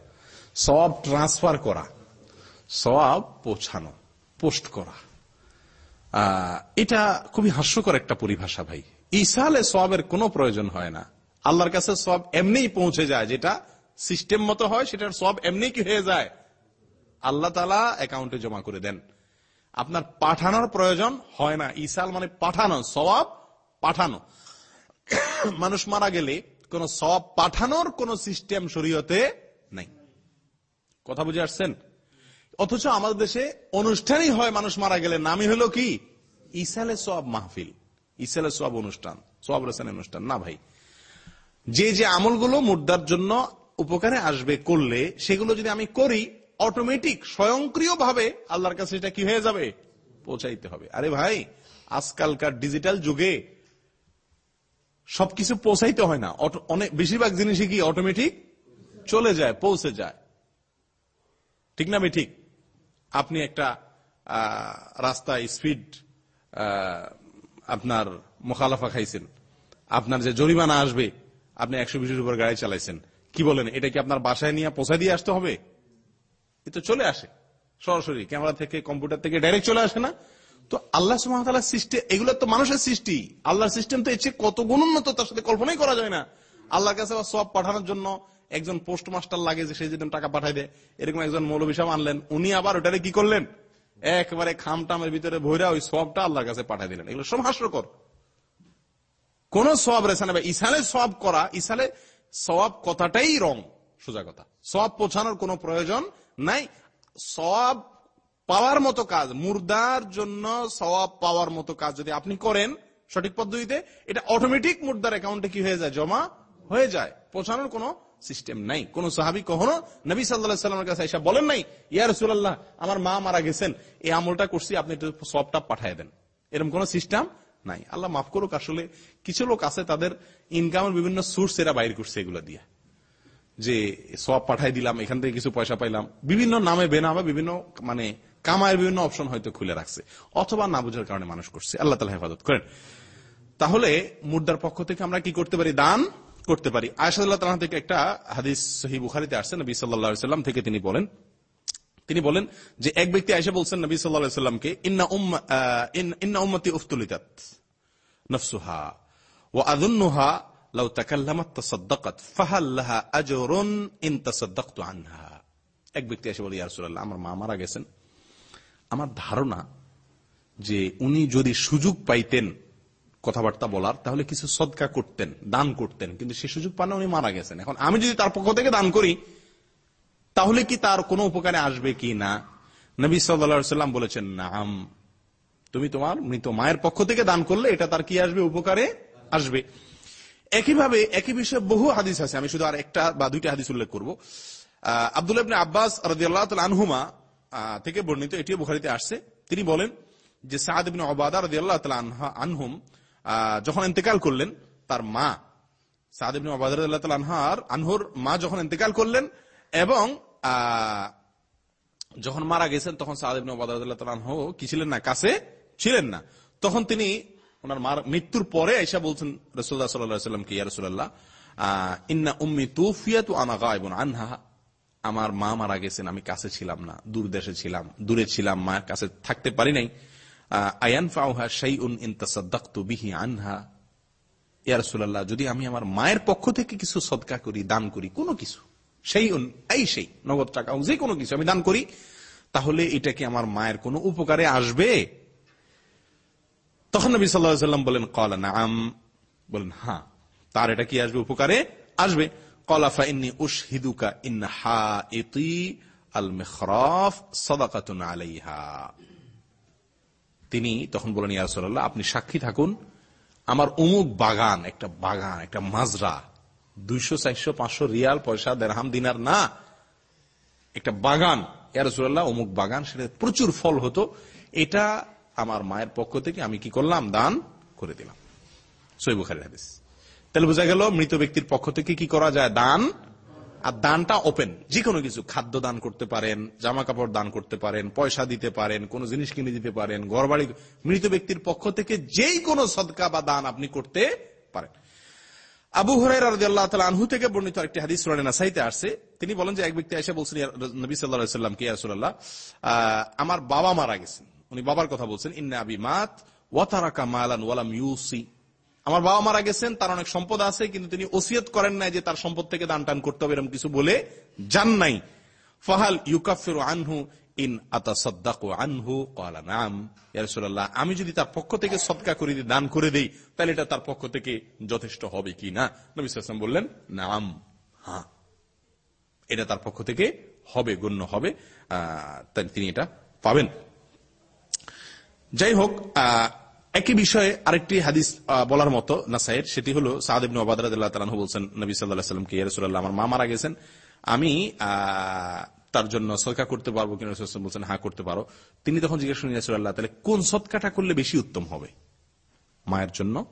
সব ট্রান্সফার করা। সব পৌঁছানো। পোস্ট করা। এটা খুবই হাস্যকর একটা পরিভাষা ভাই। ইসালে সবের কোনো প্রয়োজন হয় না। আল্লাহর কাছে সব এমনিই পৌঁছে যায় যেটা সিস্টেম মতো হয়, সেটার সব এমনি কি হয়ে যায়? আল্লাহ তালা অ্যাকাউন্টে জমা করে দেন। আপনার পাঠানোর প্রয়োজন হয় না। ইসাল মানে পাঠানো সবাব পাঠানো। মানুষ মারা গেলে কোন সব পাঠানোর কোন সিস্টেম শরীয়তে নাই। কথা বুঝে আসছেন? অথচ আমাদের দেশে অনুষ্ঠানই হয় মানুষ মারা গেলে। নামই হলো কি? ইসালে সব মাহফিল। ইসালে সব অনুষ্ঠান। সব রেসান অনুষ্ঠান। না ভাই। যে যে আমলগুলো মুদ্রার জন্য উপকারে আসবে করলে, সেগুলো যদি আমি করি অটোমেটিক স্বয়ংক্রিয় ভাবে আল্লাহর কাছে এটা কি হয়ে যাবে? পৌঁছাইতে হবে। আরে ভাই, আজকালকার ডিজিটাল যুগে সবকিছু পৌঁছাইতে হয় না। অনেক, বেশিরভাগ জিনিসই কি অটোমেটিক চলে যায়, পৌঁছে যায়। ঠিক না ঠিক? আপনি একটা রাস্তায় স্পিড আপনার মোখালাফা খাইছেন। আপনার যে জরিমানা আসবে, আপনি একশো বিশের উপর গাড়ি চালাইছেন। কি বলেন, এটা কি আপনার বাসায় নিয়ে পৌঁছায় দিয়ে আসতে হবে? এ চলে আসে, সরাসরি ক্যামেরা থেকে, কম্পিউটার থেকে ডাইরেক্ট চলে আসে না। তো আল্লাহ সুমতাল্লাহ সৃষ্টি, এগুলো তো মানুষের সৃষ্টি। আল্লাহর সিস্টেম তো চেয়ে কত গুণ উন্নত তার সাথে কল্পনাই করা যায় না। আল্লাহর কাছে সব পাঠানোর জন্য একজন পোস্ট মাস্টার লাগে যে সেই যেদিন টাকা পাঠাই দেয় এরকম একজন মৌলবী সাহেব আনলেন, উনি আবার ওটারে কি করলেন? একবারে খামটামের ভিতরে ভৈরা ওই সবটা আল্লাহর কাছে পাঠাই দিলেন। এগুলো সব হাস্যকর। কোন সব রেছে না ইসালে সব করা ইসালে সব কথাটাই রং। সোজা কথা। সব পৌঁছানোর কোনো প্রয়োজন নাই। সব পাওয়ার মতো কাজ, মুর্দার জন্য সওয়াব পাওয়ার মতো কাজ যদি আপনি করেন সঠিক পদ্ধতিতে, এটা অটোমেটিক মুর্দার অ্যাকাউন্টে কি হয়ে যায়? জমা হয়ে যায়। পৌঁছানোর কোনো সিস্টেম নাই। কোন সাহাবি কখনো নবী সাল্লাহ সাল্লামের কাছে এসে বলেন নাই, ইয়া রসুল্লাহ আমার মা মারা গেছেন, এই আমলটা করছি, আপনি একটু সবটা পাঠিয়ে দেন। এরকম কোন সিস্টেম নাই। আল্লাহ মাফ করুক, আসলে কিছু লোক আছে, তাদের ইনকামের বিভিন্ন সোর্স এরা বাইর করছে এগুলো দিয়ে। যে সব পাঠাই দিলাম, এখান থেকে কিছু পয়সা পাইলাম, বিভিন্ন নামে বেনামে বিভিন্ন মানে কামায়ের বিভিন্ন অপশন হয়তো খুলে রাখছে, অথবা না বুঝার কারণে মানুষ করছে। আল্লাহ তালা হেফাজত করেন। তাহলে মুদ্রার পক্ষ থেকে আমরা কি করতে পারি? দান করতে পারি। তালা থেকে একটা হাদিস সহি বুখারিতে আসছেন নবী সাল্লাহ সাল্লাম থেকে তিনি বলেন তিনি বলেন যে এক ব্যক্তি এসে বলছেন, নবী সাল্লাহ সাল্লামকে, ইন্না ইন্না উম্মতি উফতুলিতাত নফসুহা ও আদুন্নুহা লাউ তাকাল্লামাত তাসাদ্দাকাত ফাহাল লাহা আজরুন ইন আনহা এক ব্যক্তি এসে বলে, ইয়া রাসূলুল্লাহ, আমার মা মারা গেছেন। আমার ধারণা যে উনি যদি সুযোগ পাইতেন কথাবার্তা বলার, তাহলে কিছু সদকা করতেন, দান করতেন, কিন্তু সে সুযোগ পান উনি মারা গেছেন। এখন আমি যদি তার পক্ষ থেকে দান করি, তাহলে কি তার কোনো উপকারে আসবে কি না? নবী সাল্লা সাল্লাম বলেছেন, নাম। তুমি তোমার মৃত মায়ের পক্ষ থেকে দান করলে এটা তার কি আসবে? উপকারে আসবে। একইভাবে, একই বিষয়ে বহু হাদিস আছে। আমি শুধু আর একটা বা দুইটা হাদিস উল্লেখ করব। আব্দুল আব্বাস আনহুমা থেকে বর্ণিত, এটিও বুখারীতে আসছে। তিনি বলেন যে সাদ ইবনে ওবাদা রাদিয়াল্লাহু আনহা, আনহুম যখন ইন্তেকাল করলেন, তার মা, সাদ আনহার, আনহুর মা যখন ইন্তেকাল করলেন এবং যখন মারা গেছেন, তখন সাদ ইবনে রাদিয়াল্লাহু আনহু কি ছিলেন না? কাছে ছিলেন না। তখন তিনি ওনার মার মৃত্যুর পরে আইসা বলছেন রসুল্লাহ সাল্লাহ সাল্লামকে ইয়া রসুল্লাহ ইন্না উম্মি তুফিয়াতু আনা গায়বুন আনহা। আমার মা মারা গেছেন, আমি কাছে ছিলাম না, দূর দেশে ছিলাম, দূরে ছিলাম, মায়ের কাছে থাকতে পারি নাই। যদি আমি আমার মায়ের পক্ষ থেকে কিছু সদকা করি, দান করি, কোনো কিছু সেই উন- এই সেই নগদ টাকা যে কোনো কিছু আমি দান করি, তাহলে এটা কি আমার মায়ের কোনো উপকারে আসবে? তখন নবী সাল্লাম বলেন, কলা নাম বলেন হ্যাঁ তার এটা কি আসবে? উপকারে আসবে। কলাফা ইন্নি উশহিদুকা ইন হা ইতি আল মেখরফ সদাকাতুন আলাইহা। তিনি তখন বলেন, ইয়া আপনি সাক্ষী থাকুন। আমার অমুক বাগান, একটা বাগান, একটা মাজরা, দুইশো, চারশো, পাঁচশো রিয়াল, পয়সা, দেড়হাম, দিনার না, একটা বাগান। ইয়ারসুল্লাহ অমুক বাগান সেটা প্রচুর ফল হতো। এটা আমার মায়ের পক্ষ থেকে আমি কি করলাম? দান করে দিলাম। হাদিস। তাহলে বোঝা গেল, মৃত ব্যক্তির পক্ষ থেকে কি করা যায়? দান। আর দানটা ওপেন যে কোনো কিছু। খাদ্য দান করতে পারেন জামা কাপড় দান করতে পারেন, পয়সা দিতে পারেন, কোন জিনিস কিনে দিতে পারেন ঘর বাড়ি মৃত ব্যক্তির পক্ষ থেকে যেই কোনো সদকা বা দান আপনি করতে পারেন। আবু আনহু থেকে বর্ণিত একটি হাদিস নাসাইতে আসছে। তিনি বলেন যে, এক ব্যক্তি এসে বলছেন নবী আলাইহি সাল্লাম আমার বাবা মারা গেছেন। উনি বাবার কথা বলছেন, ইন্না আবি মাত ওয়াতারাকা মালান ওয়ালাম ইউসি। আমার বাবা মারা গেছেন, তার অনেক সম্পদ আছে, কিন্তু তিনি ওসিয়ত করেন নাই যে তার সম্পদ থেকে দান টান করতে হবে, এরকম কিছু বলে যান নাই। ফাহাল ইউকাফির আনহু ইন আতা সদ্দাকু আনহু নাম। ইয়ারসুল্লাহ আমি যদি তার পক্ষ থেকে সদকা করে দিই দান করে দেই, তাহলে এটা তার পক্ষ থেকে যথেষ্ট হবে কি না? নবী বললেন, নাম হ্যাঁ এটা তার পক্ষ থেকে হবে, গণ্য হবে। তিনি এটা পাবেন। যাই হোক একই বিষয়ে আরেকটি হাদিস বলার মতো নাসাইয়ের সেটি হলো সাদ ইবনু আবাদ রাদিয়াল্লাহু বলছেন, নবী আলাইহি সাল্লামকে ইয়া আমার মা মারা গেছেন। আমি তার জন্য সদকা করতে পারব কিনা? বলছেন হ্যাঁ করতে পারো। তিনি তখন জিজ্ঞেস করেন ইয়া তাহলে কোন সদকাটা করলে বেশি উত্তম হবে? মায়ের জন্য,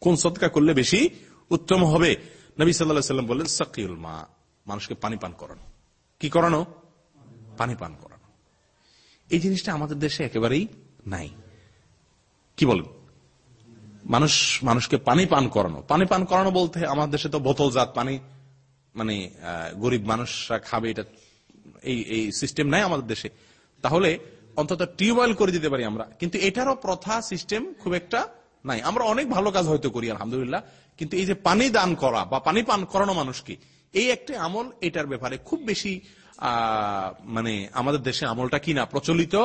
কোন সদকা করলে বেশি উত্তম হবে? নবী আলাইহি সাল্লাম বললেন, সাকিউল মা, মানুষকে পানি পান করানো। কি করানো? পানি পান করানো। এই জিনিসটা আমাদের দেশে একেবারেই নাই। কি বলেন? মানুষ, মানুষকে পানি পান করানো। পানি পান করানো বলতে আমাদের দেশে তো বোতলজাত পানি মানে গরিব মানুষরা খাবে, এটা এই এই সিস্টেম নাই আমাদের দেশে। তাহলে অন্তত টিউবওয়েল করে দিতে পারি আমরা। কিন্তু এটারও প্রথা সিস্টেম খুব একটা নাই। আমরা অনেক ভালো কাজ হয়তো করি, আলহামদুলিল্লাহ। কিন্তু এই যে পানি দান করা বা পানি পান করানো মানুষকে, এই একটি আমল এটার ব্যাপারে খুব বেশি মানে আমাদের দেশে আমলটা কিনা প্রচলিত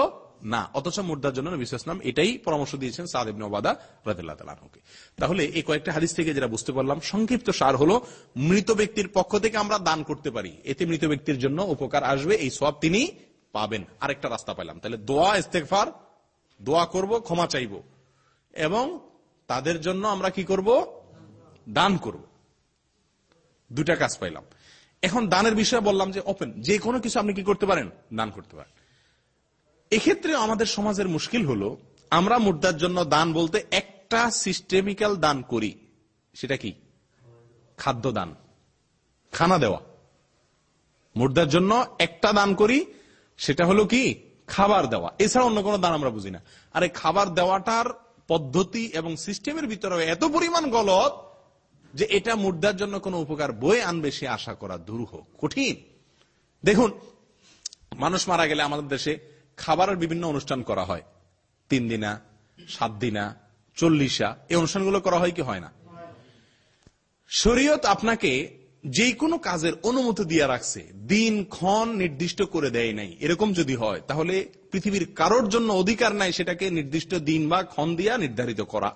না, অথচ মুর্দার জন্য নবী ইসলাম এটাই পরামর্শ দিয়েছেন সাদ ইবনে ওবাদা রাদিল্লাহ তাহলে এই কয়েকটা হাদিস থেকে যেটা বুঝতে পারলাম, সংক্ষিপ্ত সার হলো, মৃত ব্যক্তির পক্ষ থেকে আমরা দান করতে পারি। এতে মৃত ব্যক্তির জন্য উপকার আসবে, এই সব তিনি পাবেন। আরেকটা রাস্তা পেলাম তাহলে দোয়া ইস্তেকফার দোয়া করব, ক্ষমা চাইব। এবং তাদের জন্য আমরা কি করব? দান করব। দুটা কাজ পাইলাম। এখন দানের বিষয়ে বললাম যে ওপেন যে কোনো কিছু আপনি কি করতে পারেন? দান করতে পারেন। এক্ষেত্রে আমাদের সমাজের মুশকিল হলো, আমরা মুদ্রার জন্য দান বলতে একটা সিস্টেমিক্যাল দান করি। সেটা কি? খাদ্য দান খানা দেওয়া। মুর্দার জন্য একটা দান করি, সেটা হলো কি? খাবার দেওয়া। এছাড়া অন্য কোনো দান আমরা বুঝি না। আরে খাবার দেওয়াটার পদ্ধতি এবং সিস্টেমের ভিতরে এত পরিমাণ গলত যে এটা মুর্দার জন্য কোনো উপকার বয়ে আনবে সে আশা করা দুরূহ। কঠিন। দেখুন, মানুষ মারা গেলে আমাদের দেশে খাবারের বিভিন্ন অনুষ্ঠান করা হয়। তিন দিনা, সাত দিনা, চল্লিশা, এই অনুষ্ঠানগুলো করা হয় কি হয় না? শরীয়ত আপনাকে যে কোনো কাজের অনুমতি দিয়ে রাখছে। দিন, ক্ষণ নির্দিষ্ট করে দেয় নাই। এরকম যদি হয়, তাহলে পৃথিবীর কারোর জন্য অধিকার নাই সেটাকে নির্দিষ্ট দিন বা ক্ষণ দিয়া নির্ধারিত করা।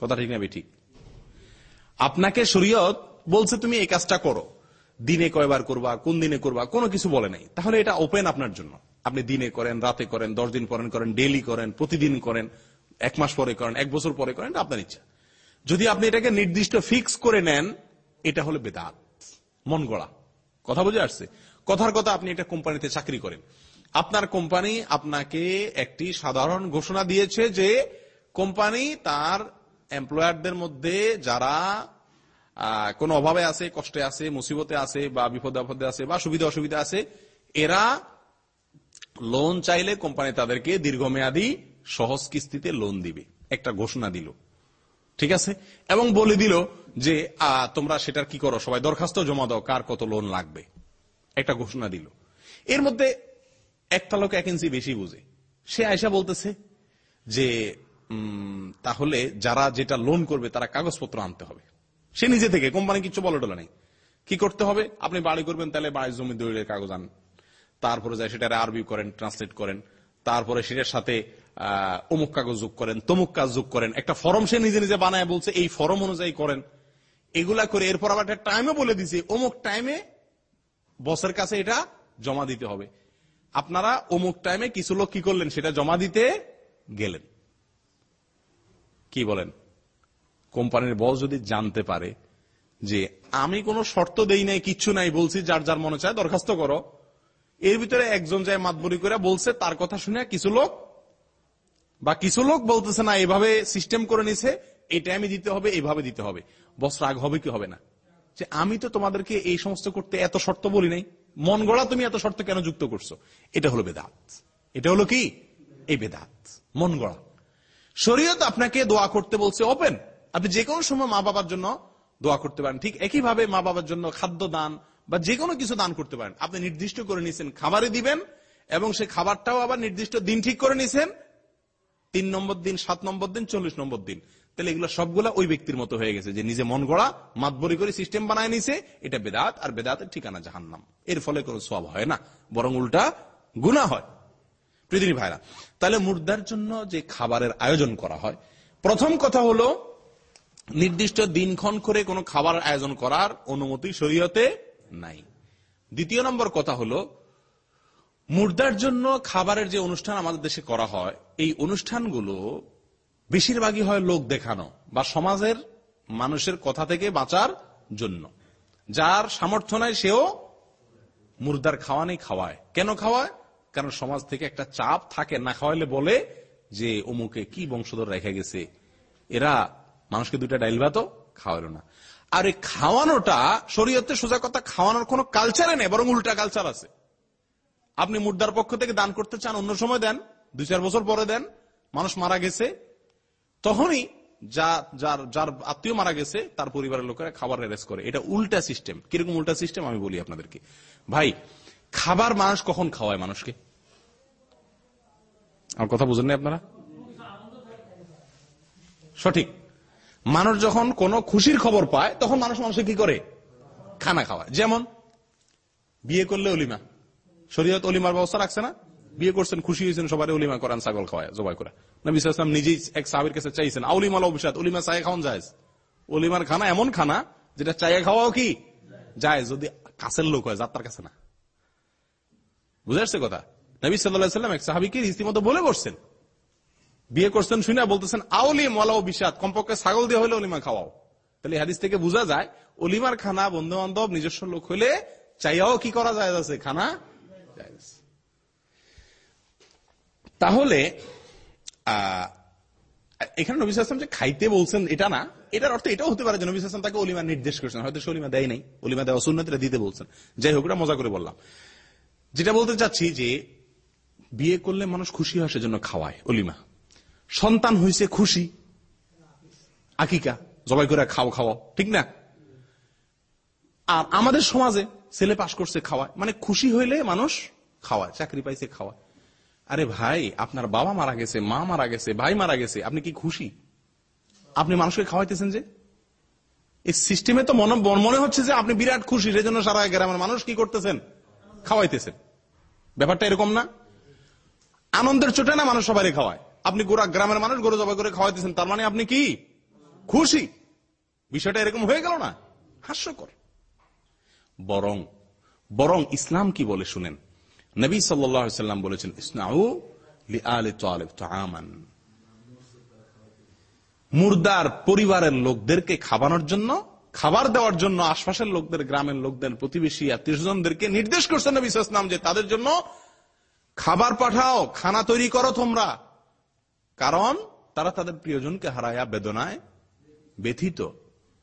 কথা ঠিক না ঠিক? আপনাকে শরীয়ত বলছে, তুমি এই কাজটা করো। দিনে কয়বার করবা, কোন দিনে করবা, কোনো কিছু বলে নাই। তাহলে এটা ওপেন আপনার জন্য। আপনি দিনে করেন, রাতে করেন, দশ দিন পরেন করেন ডেলি করেন, প্রতিদিন করেন, এক মাস পরে করেন, এক বছর পরে করেন আপনার ইচ্ছা। যদি আপনি এটাকে নির্দিষ্ট ফিক্স করে নেন, এটা হলো বেদাত, মন গড়া। কথা বুঝে আসছে? কথার কথা আপনি একটা কোম্পানিতে চাকরি করেন। আপনার কোম্পানি আপনাকে একটি সাধারণ ঘোষণা দিয়েছে যে কোম্পানি তার এমপ্লয়ারদের মধ্যে যারা কোনো অভাবে আছে, কষ্টে আছে, মুসিবতে আছে বা বিপদে আপদে আছে বা সুবিধা অসুবিধা আছে, এরা লোন চাইলে কোম্পানি তাদেরকে দীর্ঘমেয়াদী সহজ কিস্তিতে লোন দিবে। একটা ঘোষণা দিল। ঠিক আছে? এবং বলে দিল যে তোমরা সেটার কি করো? সবাই দরখাস্ত জমা দাও, কার কত লোন লাগবে? একটা ঘোষণা দিল। এর মধ্যে একটা লোক এক ইঞ্চি বেশি বুঝে। সে আয়সা বলতেছে যে তাহলে যারা যেটা লোন করবে, তারা কাগজপত্র আনতে হবে। সে নিজে থেকে, কোম্পানি কিছু বলে টলে নাই। কি করতে হবে? আপনি বাড়ি করবেন, তাহলে বাড়ির জমি দলিলের কাগজ আন। তারপরে যায় সেটা আরবি করেন ট্রান্সলেট করেন। তারপরে সেটার সাথে অমুক কাগজ যোগ করেন, তমুক কাজ যোগ করেন। একটা ফর্ম সে নিজে নিজে বানায় বলছে, এই ফর্ম অনুযায়ী করেন। এগুলা করে এরপর আবার একটা টাইমে বলে দিছে, অমুক টাইমে বসের কাছে এটা জমা দিতে হবে। আপনারা অমুক টাইমে কিছু লোক কি করলেন, সেটা জমা দিতে গেলেন। কি বলেন? কোম্পানির বস যদি জানতে পারে যে, আমি কোনো শর্ত দেই নাই, কিচ্ছু নাই, বলছি যার যার মনে চায়, দরখাস্ত করো। এর ভিতরে একজন যায় মাতবরি করে বলছে, তার কথা শুনে কিছু লোক বা কিছু লোক বলতেছে না, এভাবে সিস্টেম করে নিছে, এই টাইমে দিতে হবে এইভাবে দিতে হবে। বস, রাগ হবে কি হবে না? যে আমি তো তোমাদেরকে এই সমস্ত করতে এত শর্ত বলি নাই। মন গড়া তুমি এত শর্ত কেন যুক্ত করছ? এটা হলো বেদাত। এটা হলো কি? এই বেদাত। মন গড়া। শরীয়ত আপনাকে দোয়া করতে বলছে ওপেন আপনি যে কোনো সময় মা বাবার জন্য দোয়া করতে পারেন। ঠিক একইভাবে মা বাবার জন্য খাদ্য দান বা যে কোনো কিছু দান করতে পারেন। আপনি নির্দিষ্ট করে নিয়েছেন খাবারে দিবেন, এবং সে খাবারটাও আবার নির্দিষ্ট দিন ঠিক করে নিছেন। তিন নম্বর দিন, সাত নম্বর দিন, চল্লিশ নম্বর দিন। তাহলে এগুলো সবগুলা ওই ব্যক্তির মতো হয়ে গেছে যে নিজে মন গড়া, মাতবরি করে সিস্টেম বানায় নিছে, এটা বেদাত, আর বেদাতের ঠিকানা জাহান্নাম। এর ফলে কোনো সব হয় না, বরং উল্টা গুণা হয়। পৃথিবী ভাইরা, তাহলে মুর্দার জন্য যে খাবারের আয়োজন করা হয়, প্রথম কথা হলো, নির্দিষ্ট দিনক্ষণ করে কোনো খাবার আয়োজন করার অনুমতি শরীয়তে নাই। দ্বিতীয় নম্বর কথা হলো, মুর্দার জন্য খাবারের যে অনুষ্ঠান আমাদের দেশে করা হয়, এই অনুষ্ঠানগুলো বেশিরভাগই হয় লোক দেখানো বা সমাজের মানুষের কথা থেকে বাঁচার জন্য। যার সামর্থ্য নাই সেও মুর্দার খাওয়ানি খাওয়ায়। কেন খাওয়ায়? কারণ সমাজ থেকে একটা চাপ থাকে না খাওয়াইলে বলে যে, অমুকে কি বংশধর রেখে গেছে? এরা মানুষকে দুইটা ডাইল ভাতও খাওয়ালো না। আর এই খাওয়ানোটা শরীয়তে সোজা কথা, খাওয়ানোর কোনো কালচারে নেই, বরং উল্টা কালচার আছে। আপনি মুর্দার পক্ষ থেকে দান করতে চান, অন্য সময় দেন, দুই চার বছর পরে দেন, মানুষ মারা গেছে, তখনই যা, যার যার আত্মীয় মারা গেছে, তার পরিবারের লোকেরা খাবার অ্যারেস্ট করে। এটা উল্টা সিস্টেম কীরকম উল্টা সিস্টেম আমি বলি আপনাদেরকে। ভাই, খাবার মানুষ কখন খাওয়ায় মানুষকে? আমার কথা বুঝেন না আপনারা? সঠিক। মানুষ যখন কোন খুশির খবর পায়, তখন মানুষ মানুষকে কি করে? খানা খাওয়ায়। যেমন, বিয়ে করলে অলিমা। শরীয়ত অলিমার ব্যবস্থা রাখছে না? বিয়ে করছেন, খুশি হয়েছেন সবাই অলিমা করান, ছাগল খাওয়ায়, জবাই করে। নবী ইসলাম নিজেই এক সাহাবির কাছে চাইছেন, আউলিমাল অভিষাদ অলিমা চাই খাওয়ান যায় অলিমার খানা এমন খানা, যেটা চাইয়ে খাওয়াও কি? যায় যদি কাছের লোক হয়, যাত্রার কাছে না। বুঝে আসছে কথা? নবী সাল্লাম এক সাহাবিকে রীতিমতো বলে বসছেন। বিয়ে করছেন শুনে বলতেছেন আউলিম ওয়ালাও বিষাদ, কমপক্ষে ছাগল দিয়ে হলে অলিমা খাওয়াও। তাহলে হাদিস থেকে বোঝা যায়, অলিমার খানা বন্ধু বান্ধব নিজস্ব লোক হলে চাইয়াও কি করা যায় আছে? খানা তাহলে এখানে নবী আসলাম যে খাইতে বলছেন, এটা না। এটার অর্থ এটাও হতে পারে যে নবী আসলাম তাকে অলিমা নির্দেশ করছেন, হয়তো সে অলিমা দেয় নাই, অলিমা দেওয়া শূন্যতা দিতে বলছেন। যাই হোক মজা করে বললাম। যেটা বলতে চাচ্ছি যে, বিয়ে করলে মানুষ খুশি হয় সেজন্য খাওয়ায় অলিমা। সন্তান হয়েছে খুশি। আকিকা, জবাই করে খাও খাওয়াও ঠিক না? আর আমাদের সমাজে ছেলে পাশ করছে খাওয়ায়। মানে খুশি হইলে মানুষ খাওয়ায়, চাকরি পাইছে খাওয়ায়। আরে ভাই, আপনার বাবা মারা গেছে, মা মারা গেছে, ভাই মারা গেছে, আপনি কি খুশি? আপনি মানুষকে খাওয়াইতেছেন যে? এই সিস্টেমে তো মনে হচ্ছে যে আপনি বিরাট খুশি, সেই জন্য সারা গ্রামের মানুষ কি করতেছেন? খাওয়াইতেছেন। ব্যাপারটা এরকম না? আনন্দের চোটে না মানুষ সবাই খাওয়ায়। আপনি গোড়া গ্রামের মানুষ, গরু জবাই করে খাওয়াইতেছেন, তার মানে আপনি কি? খুশি। বিষয়টা এরকম হয়ে গেল না? হাস্যকর। বরং বরং ইসলাম কি বলে শুনেন? নবী সাল্লাম বলেছেন, ইসনাউ মুর্দার পরিবারের লোকদেরকে খাবানোর জন্য, খাবার দেওয়ার জন্য আশপাশের লোকদের, গ্রামের লোকদের, প্রতিবেশী আত্মীয় আত্মীয়জনদেরকে নির্দেশ করছেন নবী ইসলাম যে তাদের জন্য খাবার পাঠাও, খানা তৈরি করো তোমরা। কারণ তারা তাদের প্রিয়জনকে হারায়া বেদনায় ব্যথিত।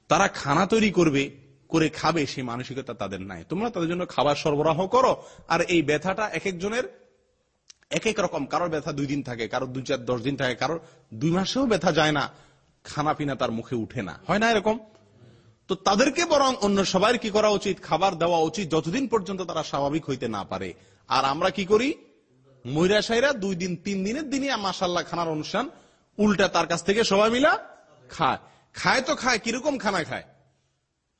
তারা খানা তৈরি করবে, করে খাবে, সেই মানসিকতা তাদের নাই। তোমরা তাদের জন্য খাবার সরবরাহ করো, আর এই ব্যথাটা এক একজনের এক এক রকম। কারোর ব্যথা দুই দিন থাকে, কারোর দুই চার, দশ দিন থাকে, কারোর দুই মাসেও ব্যথা যায় না, খানা পিনা তার মুখে উঠে না। হয় না এরকম? তো তাদেরকে বরং অন্য সবার কি করা উচিত? খাবার দেওয়া উচিত, যতদিন পর্যন্ত তারা স্বাভাবিক হইতে না পারে। আর আমরা কি করি? ময়রা সাইরা দুই দিন, তিন দিনের দিনই মাসাল্লাহ খানার অনুষ্ঠান। উল্টা তার কাছ থেকে সবাই মিলা খায়। খায় তো খায়, কীরকম খানা খায়?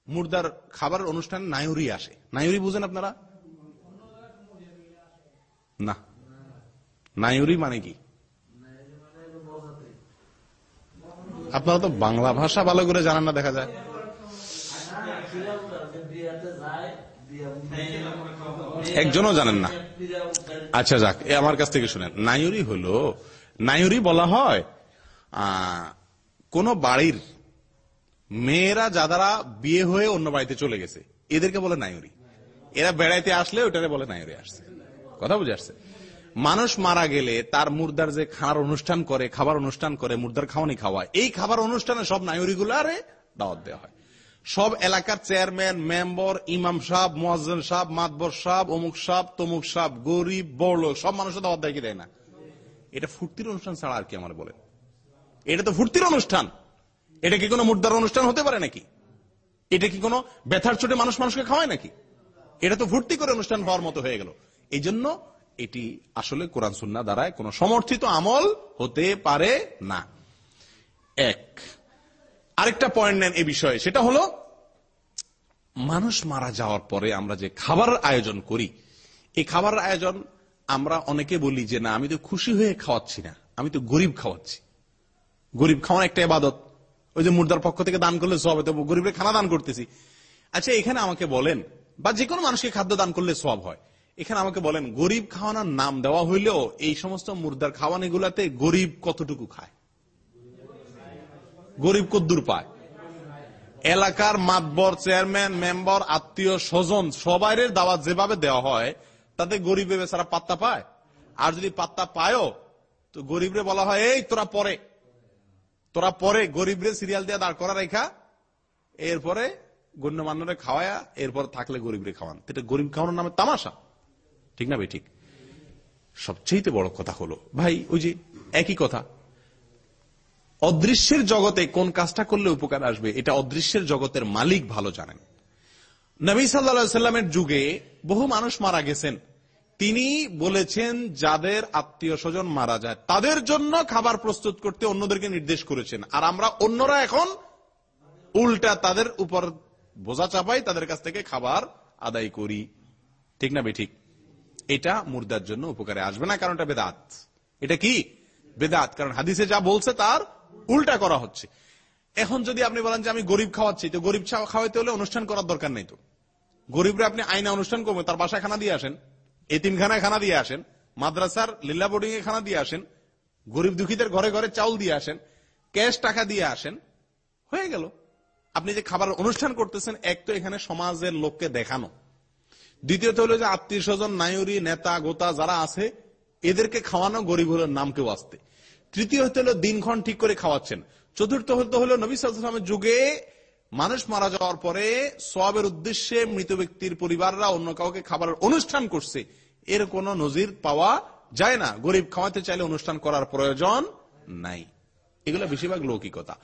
মুর্দার খাবার অনুষ্ঠান নায়ুরি আসে। নায়ুরি বুঝেন আপনারা? না। নায়ুরি মানে কি? আপনারা তো বাংলা ভাষা ভালো করে জানান না, দেখা যায়। একজনও জানেন না। আচ্ছা যাক, এ আমার কাছ থেকে শুনেন। নায়ুরি হলো নায়ুরি বলা হয় কোন বাড়ির মেয়েরা যারা বিয়ে হয়ে অন্য বাড়িতে চলে গেছে, এদেরকে বলে নায়ুরি এরা বেড়াইতে আসলে ওটারে বলে নায়ুরি আসছে। কথা বুঝে আসছে? মানুষ মারা গেলে তার মুর্দার যে খাওয়ার অনুষ্ঠান করে, খাবার অনুষ্ঠান করে, মুর্দার খাওয়ানি খাওয়ায়, এই খাবার অনুষ্ঠানে সব নায়ুরি গুলো আরে দাওয়াত দেওয়া হয়। সব এলাকার চেয়ারম্যান, মেম্বার, ইমাম সাহ মোয়াজ্জেন সাহ মাতবর সাহ অমুক সাহ তমুক সাহ গরিব, বড় সব মানুষের দাওয়াত দেয় কি দেয় না? এটা ফুর্তির অনুষ্ঠান ছাড়া আর কি আমার বলেন। এটা তো ফুর্তির অনুষ্ঠান। এটা কি কোনো মুদ্রার অনুষ্ঠান হতে পারে নাকি? এটা কি কোনো ব্যথার চোটে মানুষ মানুষকে খাওয়ায় নাকি? এটা তো ভর্তি করে অনুষ্ঠান হওয়ার মতো হয়ে গেল। এই জন্য এটি আসলে কোরআন সুন্না দ্বারায় কোন সমর্থিত আমল হতে পারে না। এক আরেকটা পয়েন্ট নেন এ বিষয়ে। সেটা হলো, মানুষ মারা যাওয়ার পরে আমরা যে খাবার আয়োজন করি, এই খাবার আয়োজন আমরা অনেকে বলি যে, না, আমি তো খুশি হয়ে খাওয়াচ্ছি না, আমি তো গরিব খাওয়াচ্ছি। গরিব খাওয়ানো একটা এবাদত ওই যে মুর্দার পক্ষ থেকে দান করলে সব তো গরিবের খানা দান করতেছি। আচ্ছা এখানে আমাকে বলেন, বা যে কোনো মানুষকে খাদ্য দান করলে সব হয়, এখানে আমাকে বলেন, গরিব খাওয়ানোর নাম দেওয়া হইলেও এই সমস্ত মুর্দার খাওয়ানি গরিব কতটুকু খায়? গরিব কদ্দুর পায়। এলাকার মাতবর চেয়ারম্যান, মেম্বার, আত্মীয়, স্বজন সবাইয়ের দাওয়াত যেভাবে দেওয়া হয়, তাতে গরিবে বেচারা পাত্তা পায়। আর যদি পাত্তা পায়ও, তো গরিবরে বলা হয়, এই, তোরা পরে। তোরা পরে গরিবরে সিরিয়াল দিয়ে দাঁড় করা রেখা, এরপরে গণ্যমান্যরে খাওয়ায়া, এরপর থাকলে গরিবরে খাওয়ান। এটা গরিব খাওয়ানোর নামে তামাশা। ঠিক না ভাই? ঠিক। সবচেয়ে বড় কথা হলো, ভাই, ওই যে একই কথা অদৃশ্যের জগতে কোন কাজটা করলে উপকার আসবে, এটা অদৃশ্যের জগতের মালিক ভালো জানেন। নবী সাল্লা সাল্লামের যুগে বহু মানুষ মারা গেছেন। তিনি বলেছেন, যাদের আত্মীয় স্বজন মারা যায়, তাদের জন্য খাবার প্রস্তুত করতে অন্যদেরকে নির্দেশ করেছেন। আর আমরা অন্যরা এখন উল্টা তাদের উপর বোঝা চাপাই তাদের কাছ থেকে খাবার আদায় করি। ঠিক না ঠিক? এটা মুর্দার জন্য উপকারে আসবে না কারণ এটা বেদাত। এটা কি? বেদাত। কারণ হাদিসে যা বলছে তার উল্টা করা হচ্ছে। এখন যদি আপনি বলেন যে আমি গরিব খাওয়াচ্ছি, তো গরিব খাওয়াইতে হলে অনুষ্ঠান করার দরকার নেই তো। গরিবরা আপনি আইনা অনুষ্ঠান করবেন, তার বাসায় খানা দিয়ে আসেন, এতিমখানায় খানা দিয়ে আসেন, মাদ্রাসার লীলা বোর্ডিং এ খানা দিয়ে আসেন, গরিব দুঃখীদের ঘরে ঘরে চাউল দিয়ে আসেন, ক্যাশ টাকা দিয়ে আসেন, হয়ে গেল। আপনি যে খাবার অনুষ্ঠান করতেছেন, এক তো এখানে সমাজের লোককে দেখানো। দ্বিতীয়ত হলো যে আত্মীয় স্বজন নায়ুরি নেতা, গোতা যারা আছে, এদেরকে খাওয়ানো গরিব হলো নাম কেউ আসতে। তৃতীয় হতে হলো দিনক্ষণ ঠিক করে খাওয়াচ্ছেন। চতুর্থ হতে হলো নবী সালামের যুগে মানুষ মারা যাওয়ার পরে সবের উদ্দেশ্যে মৃত ব্যক্তির পরিবাররা অন্য কাউকে খাবারের অনুষ্ঠান করছে। এর কোন নজির পাওয়া যায় না। গরিব খাওয়াতে চাইলে অনুষ্ঠান করার প্রয়োজন নাই। এগুলো বেশিরভাগ লৌকিকতা।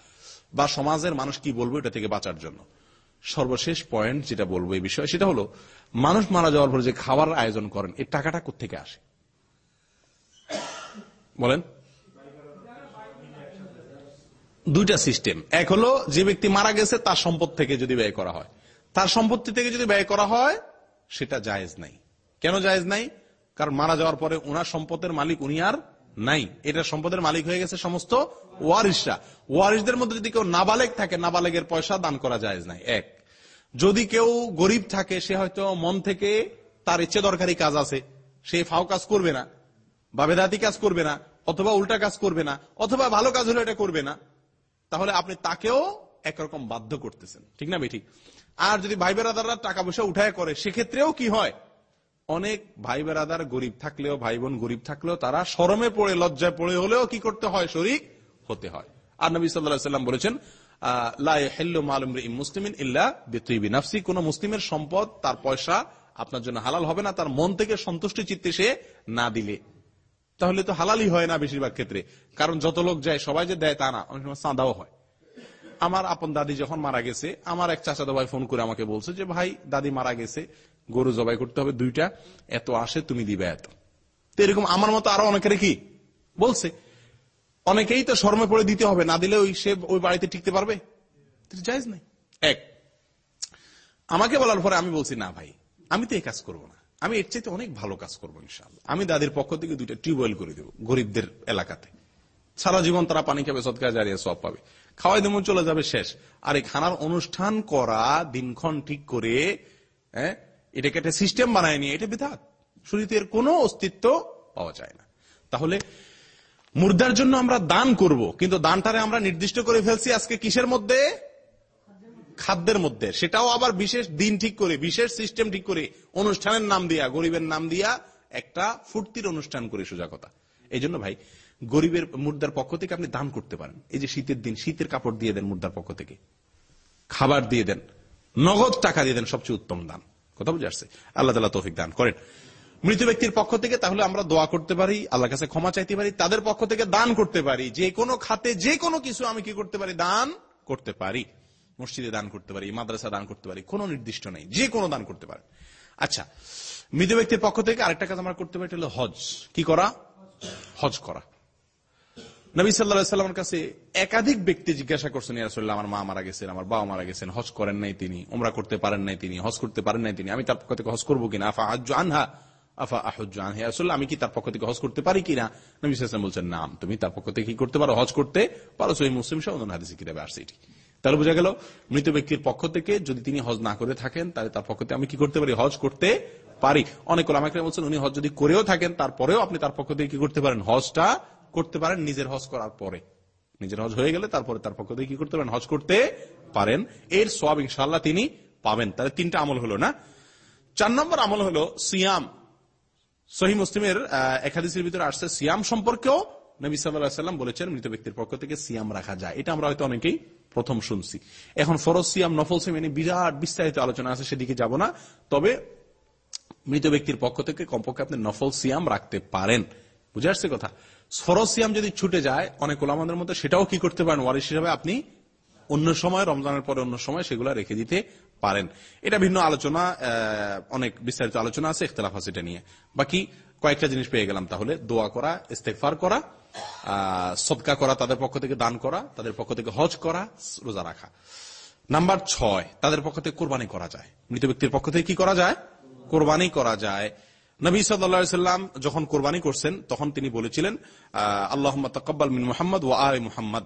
বা সমাজের মানুষ কি বলব এটা থেকে বাঁচার জন্য। সর্বশেষ পয়েন্ট যেটা বলব এই বিষয়ে সেটা হলো, মানুষ মারা যাওয়ার পরে যে খাবার আয়োজন করেন এই টাকাটা কোথেকে আসে? বলেন। দুইটা সিস্টেম। এক হলো, যে ব্যক্তি মারা গেছে, তার সম্পদ থেকে যদি ব্যয় করা হয়। তার সম্পত্তি থেকে যদি ব্যয় করা হয়, সেটা জায়েজ নাই। কেন জায়েজ নাই? কারণ মারা যাওয়ার পরে ওনার সম্পদের মালিক উনি আর নাই। এটা সম্পদের মালিক হয়ে গেছে সমস্ত ওয়ারিসরা ওয়ারিসদের মধ্যে যদি কেউ নাবালেক থাকে, নাবালেগের পয়সা দান করা যায় নাই। এক, যদি কেউ গরিব থাকে, সে হয়তো মন থেকে তার ইচ্ছে দরকারি কাজ আছে। সে ফাও কাজ করবে না, বা বেদাতি কাজ করবে না, অথবা উল্টা কাজ করবে না, অথবা ভালো কাজ হলে এটা করবে না। তাহলে আপনি তাকেও একরকম বাধ্য করতেছেন। ঠিক না বেঠিক। আর যদি ভাই বেরাদাররা টাকা পয়সা উঠায় করে সেক্ষেত্রেও কি হয়? অনেক ভাই বেরাদার গরিব থাকলেও ভাই বোন গরিব থাকলেও তারা সরমে পড়ে লজ্জায় পড়ে হলেও কি করতে হয়? শরিক হতে হয়। আর নবী সাল্লাম বলেছেন মুসলিমিন ইল্লা নাফসি। কোন মুসলিমের সম্পদ তার পয়সা আপনার জন্য হালাল হবে না তার মন থেকে সন্তুষ্টি চিত্তে সে না দিলে। তাহলে তো হালালই হয় না বেশিরভাগ ক্ষেত্রে। কারণ যত লোক যায়, সবাই যে দেয় তা না, অনেক সময় চাঁদাও হয়। আমার আপন দাদি যখন মারা গেছে, আমার এক চাচাদা ভাই ফোন করে আমাকে বলছে যে, ভাই, দাদি মারা গেছে, গরু জবাই করতে হবে দুইটা, এত আসে তুমি দিবে এত। তো এরকম আমার মতো আরও অনেকের কি? বলছে। অনেকেই তো শর্মে পড়ে দিতে হবে, না দিলে ওই সে ওই বাড়িতে টিকতে পারবে? জায়জ নাই। এক। আমাকে বলার পরে আমি বলছি, না ভাই, আমি তো এই কাজ করব না। আমি এর চাইতে অনেক ভালো কাজ করব ইনশাল্লাহ আমি দাদির পক্ষ থেকে দুইটা টিউবওয়েল করে দেবো, গরিবদের এলাকাতে। সারা জীবন তারা পানি খাবে, সৎকার জারিয়ে সব পাবে। খাওয়াই দেমন চলে যাবে, শেষ। আর এই খানার অনুষ্ঠান করা, দিনক্ষণ ঠিক করে হ্যাঁ এটাকে একটা সিস্টেম বানায় নিয়ে, এটা বিধাত। শরীরের কোনো অস্তিত্ব পাওয়া যায় না। তাহলে মুর্দার জন্য আমরা দান করব, কিন্তু দানটারে আমরা নির্দিষ্ট করে ফেলছি আজকে কিসের মধ্যে? খাদ্যের মধ্যে। সেটাও আবার বিশেষ দিন ঠিক করে, বিশেষ সিস্টেম ঠিক করে, অনুষ্ঠানের নাম দিয়া, গরিবের নাম দিয়া একটা ফুর্তির অনুষ্ঠান করে সোজা কথা। এই জন্য ভাই, গরিবের মুর্দার পক্ষ থেকে আপনি দান করতে পারেন। এই যে শীতের দিন, শীতের কাপড় দিয়ে দেন মুর্দার পক্ষ থেকে। খাবার দিয়ে দেন, নগদ টাকা দিয়ে দেন সবচেয়ে উত্তম দান। কথা বুঝে আসছে? আল্লাহ তালা তৌফিক দান করেন। মৃত ব্যক্তির পক্ষ থেকে তাহলে আমরা দোয়া করতে পারি আল্লাহ কাছে ক্ষমা চাইতে পারি, তাদের পক্ষ থেকে দান করতে পারি। যে কোনো খাতে যে কোনো কিছু আমি কি করতে পারি? দান করতে পারি। মসজিদে দান করতে পারি, মাদ্রাসা দান করতে পারি, কোনো নির্দিষ্ট নেই, যে কোনো দান করতে পারে। আচ্ছা মৃত ব্যক্তির পক্ষ থেকে আরেকটা কাজ আমরা করতে পারি হলো হজ। কি করা? হজ করা। নবী সাল্লা সাল্লামের কাছে একাধিক ব্যক্তি জিজ্ঞাসা করছেন আমার মা মারা গেছেন, আমার বাবা মারা গেছেন, হজ করেন নাই তিনি ওমরা করতে পারেন নাই তিনি, হজ করতে পারেন নাই তিনি, আমি তার পক্ষ থেকে হজ করব কিনা? আফা আজ আনহা, আফা আহজান হে আসলে আমি কি তার পক্ষ থেকে হজ করতে পারি কিনা? নবী সাল্লাম বলছেন, নাম, তুমি তার পক্ষ থেকে কি করতে পারো? হজ করতে পারো সহি মুসলিম সহ হাদিসে কিতাবে আসছে এটি। তাহলে বোঝা গেল, মৃত ব্যক্তির পক্ষ থেকে যদি তিনি হজ না করে থাকেন, তাহলে তার পক্ষ থেকে আমি কি করতে পারি? হজ করতে পারি। অনেক আমাকে বলছেন, উনি হজ যদি করেও থাকেন, তারপরেও আপনি তার পক্ষ থেকে কি করতে পারেন? হজটা করতে পারেন নিজের হজ করার পরে। নিজের হজ হয়ে গেলে তারপরে তার পক্ষ থেকে কি করতে পারেন? হজ করতে পারেন। এর সব ইনশাল্লাহ তিনি পাবেন। তাহলে তিনটা আমল হলো না? চার নম্বর আমল হলো সিয়াম। সহি মুসলিমের একাদিসের ভিতরে আসছে, সিয়াম সম্পর্কেও নবী সাল্লাম বলেছেন, মৃত ব্যক্তির পক্ষ থেকে সিয়াম রাখা যায়। এটা আমরা হয়তো অনেকেই প্রথম শুনছি। এখন ফরজ সিয়াম নফল সিয়াম এনে বিরাট বিস্তারিত আলোচনা আছে, সেদিকে যাব না। তবে মৃত ব্যক্তির পক্ষ থেকে কমপক্ষে আপনি নফল সিয়াম রাখতে পারেন। বুঝে আসছে কথা? ফরজ সিয়াম যদি ছুটে যায়, অনেক ওলামাদের মধ্যে সেটাও কি করতে পারেন? ওয়ারিস হিসাবে আপনি অন্য সময়, রমজানের পরে অন্য সময় সেগুলো রেখে দিতে পারেন। এটা ভিন্ন আলোচনা অনেক বিস্তারিত আলোচনা আছে, ইখতলাফ আছে এটা নিয়ে। বাকি কয়েকটা জিনিস পেয়ে গেলাম তাহলে। দোয়া করা ইস্তেকফার করা সদকা করা, তাদের পক্ষ থেকে দান করা, তাদের পক্ষ থেকে হজ করা, রোজা রাখা। নাম্বার ছয়, তাদের পক্ষ থেকে কোরবানি করা যায়। মৃত ব্যক্তির পক্ষ থেকে কি করা যায়? কোরবানি করা যায়। নবী সাল্লাম যখন কোরবানি করছেন, তখন তিনি বলেছিলেন আল্লাহ তকব্বাল মিন মোহাম্মদ ও আরে মোহাম্মদ।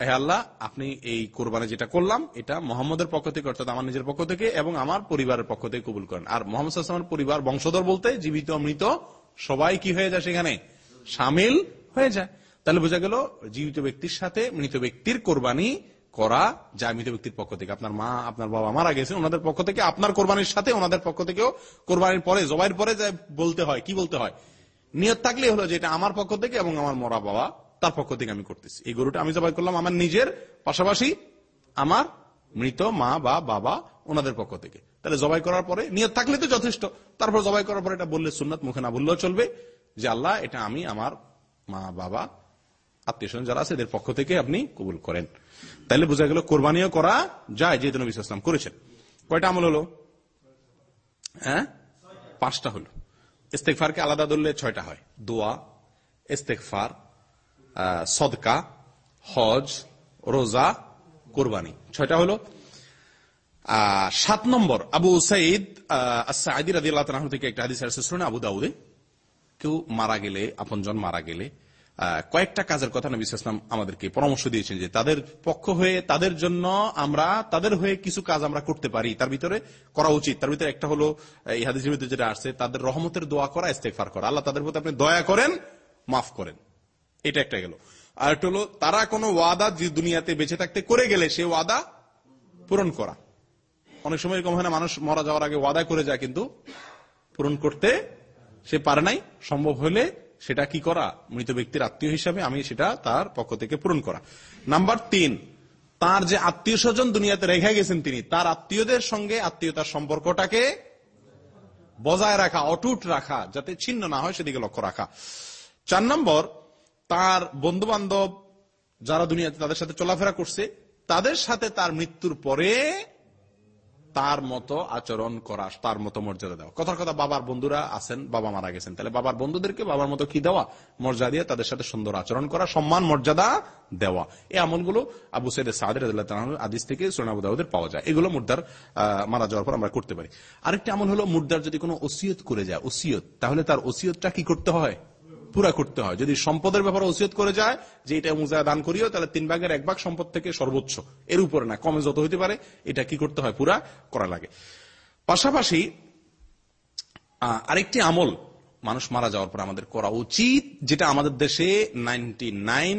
আল্লাহ, আপনি এই কোরবানি যেটা করলাম, এটা মোহাম্মদের পক্ষ থেকে, অর্থাৎ আমার নিজের পক্ষ থেকে এবং আমার পরিবারের পক্ষ থেকে কবুল করেন। আর মোহাম্মদ পরিবার বংশধর বলতে জীবিত, মৃত, সবাই কি হয়ে যায় সেখানে? সামিল হয়ে যায়। তাহলে বোঝা গেল, জীবিত ব্যক্তির সাথে মৃত ব্যক্তির কোরবানি করা যায় মৃত ব্যক্তির পক্ষ থেকে। আপনার মা, আপনার বাবা মারা গেছেন, ওনাদের পক্ষ থেকে আপনার কোরবানির সাথে ওনাদের পক্ষ থেকেও কোরবানির পরে, জবাইয়ের পরে বলতে হয়, কি বলতে হয়? নিয়ত থাকলে হলো যে এটা আমার পক্ষ থেকে এবং আমার মরা বাবা তার পক্ষ থেকে আমি করতেছি। এই গরুটা আমি জবাই করলাম আমার নিজের, পাশাপাশি আমার মৃত মা বা বাবা ওনাদের পক্ষ থেকে। তাহলে জবাই করার পরে নিয়ত থাকলে তো যথেষ্ট। তারপর জবাই করার পরে এটা বললে সুন্নাত, মুখে না বললেও চলবে। যে আল্লাহ, এটা আমি, আমার মা, বাবা, আত্মীয় স্বজন যারা আছে, এদের পক্ষ থেকে আপনি কবুল করেন। তাহলে বোঝা গেল, কোরবানিও করা যায়, যেহেতু নবী ইসলাম করেছেন। কয়টা আমল হলো? হ্যাঁ? পাঁচটা হলো। ইস্তেকফারকে আলাদা ধরলে ছয়টা হয়। দোয়া ইস্তেকফার সদকা, হজ, রোজা, কোরবানি। ছয়টা হলো। সাত নম্বর, আবু সাইদ সাইদির আদি আল্লাহ থেকে একটা হাদিস আবু দাউদে। কেউ মারা গেলে, আপনজন মারা গেলে কয়েকটা কাজের কথা নবী ইসলাম আমাদেরকে পরামর্শ দিয়েছেন যে তাদের পক্ষ হয়ে, তাদের জন্য আমরা, তাদের হয়ে কিছু কাজ আমরা করতে পারি। তার ভিতরে করা উচিত। তার ভিতরে একটা হলো হাদিসের ভিতরে যেটা আসছে, তাদের রহমতের দোয়া করা ইস্তেকফার করা। আল্লাহ তাদের প্রতি আপনি দয়া করেন, মাফ করেন। এটা একটা গেল। আর একটা হলো, তারা কোনো ওয়াদা যে দুনিয়াতে বেঁচে থাকতে করে গেলে সে ওয়াদা পূরণ করা। অনেক সময় এরকম হয় না, মানুষ মারা যাওয়ার আগে ওয়াদা করে যায়, কিন্তু পূরণ করতে সে পারে নাই, সম্ভব হলে সেটা কি করা? মৃত ব্যক্তির আত্মীয় হিসাবে আমি সেটা তার পক্ষ থেকে পূরণ করা। নাম্বার তিন, তার যে আত্মীয় স্বজন দুনিয়াতে রেখে গেছেন তিনি, তার আত্মীয়দের সঙ্গে আত্মীয়তার সম্পর্কটাকে বজায় রাখা, অটুট রাখা, যাতে ছিন্ন না হয় সেদিকে লক্ষ্য রাখা। চার নম্বর, তার বন্ধু বান্ধব যারা দুনিয়াতে তাদের সাথে চলাফেরা করছে, তাদের সাথে তার মৃত্যুর পরে তার মতো আচরণ করা, তার মতো মর্যাদা দেওয়া। কথার কথা, বাবার বন্ধুরা আছেন, বাবা মারা গেছেন। তাহলে বাবার বন্ধুদেরকে বাবার মতো কি দেওয়া? মর্যাদা দিয়ে তাদের সাথে সুন্দর আচরণ করা, সম্মান, মর্যাদা দেওয়া। এই আমলগুলো আবু সৈদ সাদের আদিস থেকে সোনাবুদাউদের পাওয়া যায়। এগুলো মুদ্রার মারা যাওয়ার পর আমরা করতে পারি। আরেকটি আমল হলো মুদ্রার যদি কোনো ওসিয়ত করে যায়, ওসিয়ত, তাহলে তার ওসিয়তটা কি করতে হয়? পুরা করতে হয়। যদি সম্পদের ব্যাপারে ওসিয়ত করে যায়, যে এটা মুজায় দান করিও, তাহলে তিন ভাগের এক ভাগ সম্পদ থেকে সর্বোচ্চ। এর উপরে না, কমে যত হইতে পারে, এটা কি করতে হয়, পুরা করা লাগে। পাশাপাশি আরেকটি আমল, মানুষ মারা যাওয়ার পর আমাদের করা উচিত, যেটা আমাদের দেশে নাইনটি নাইন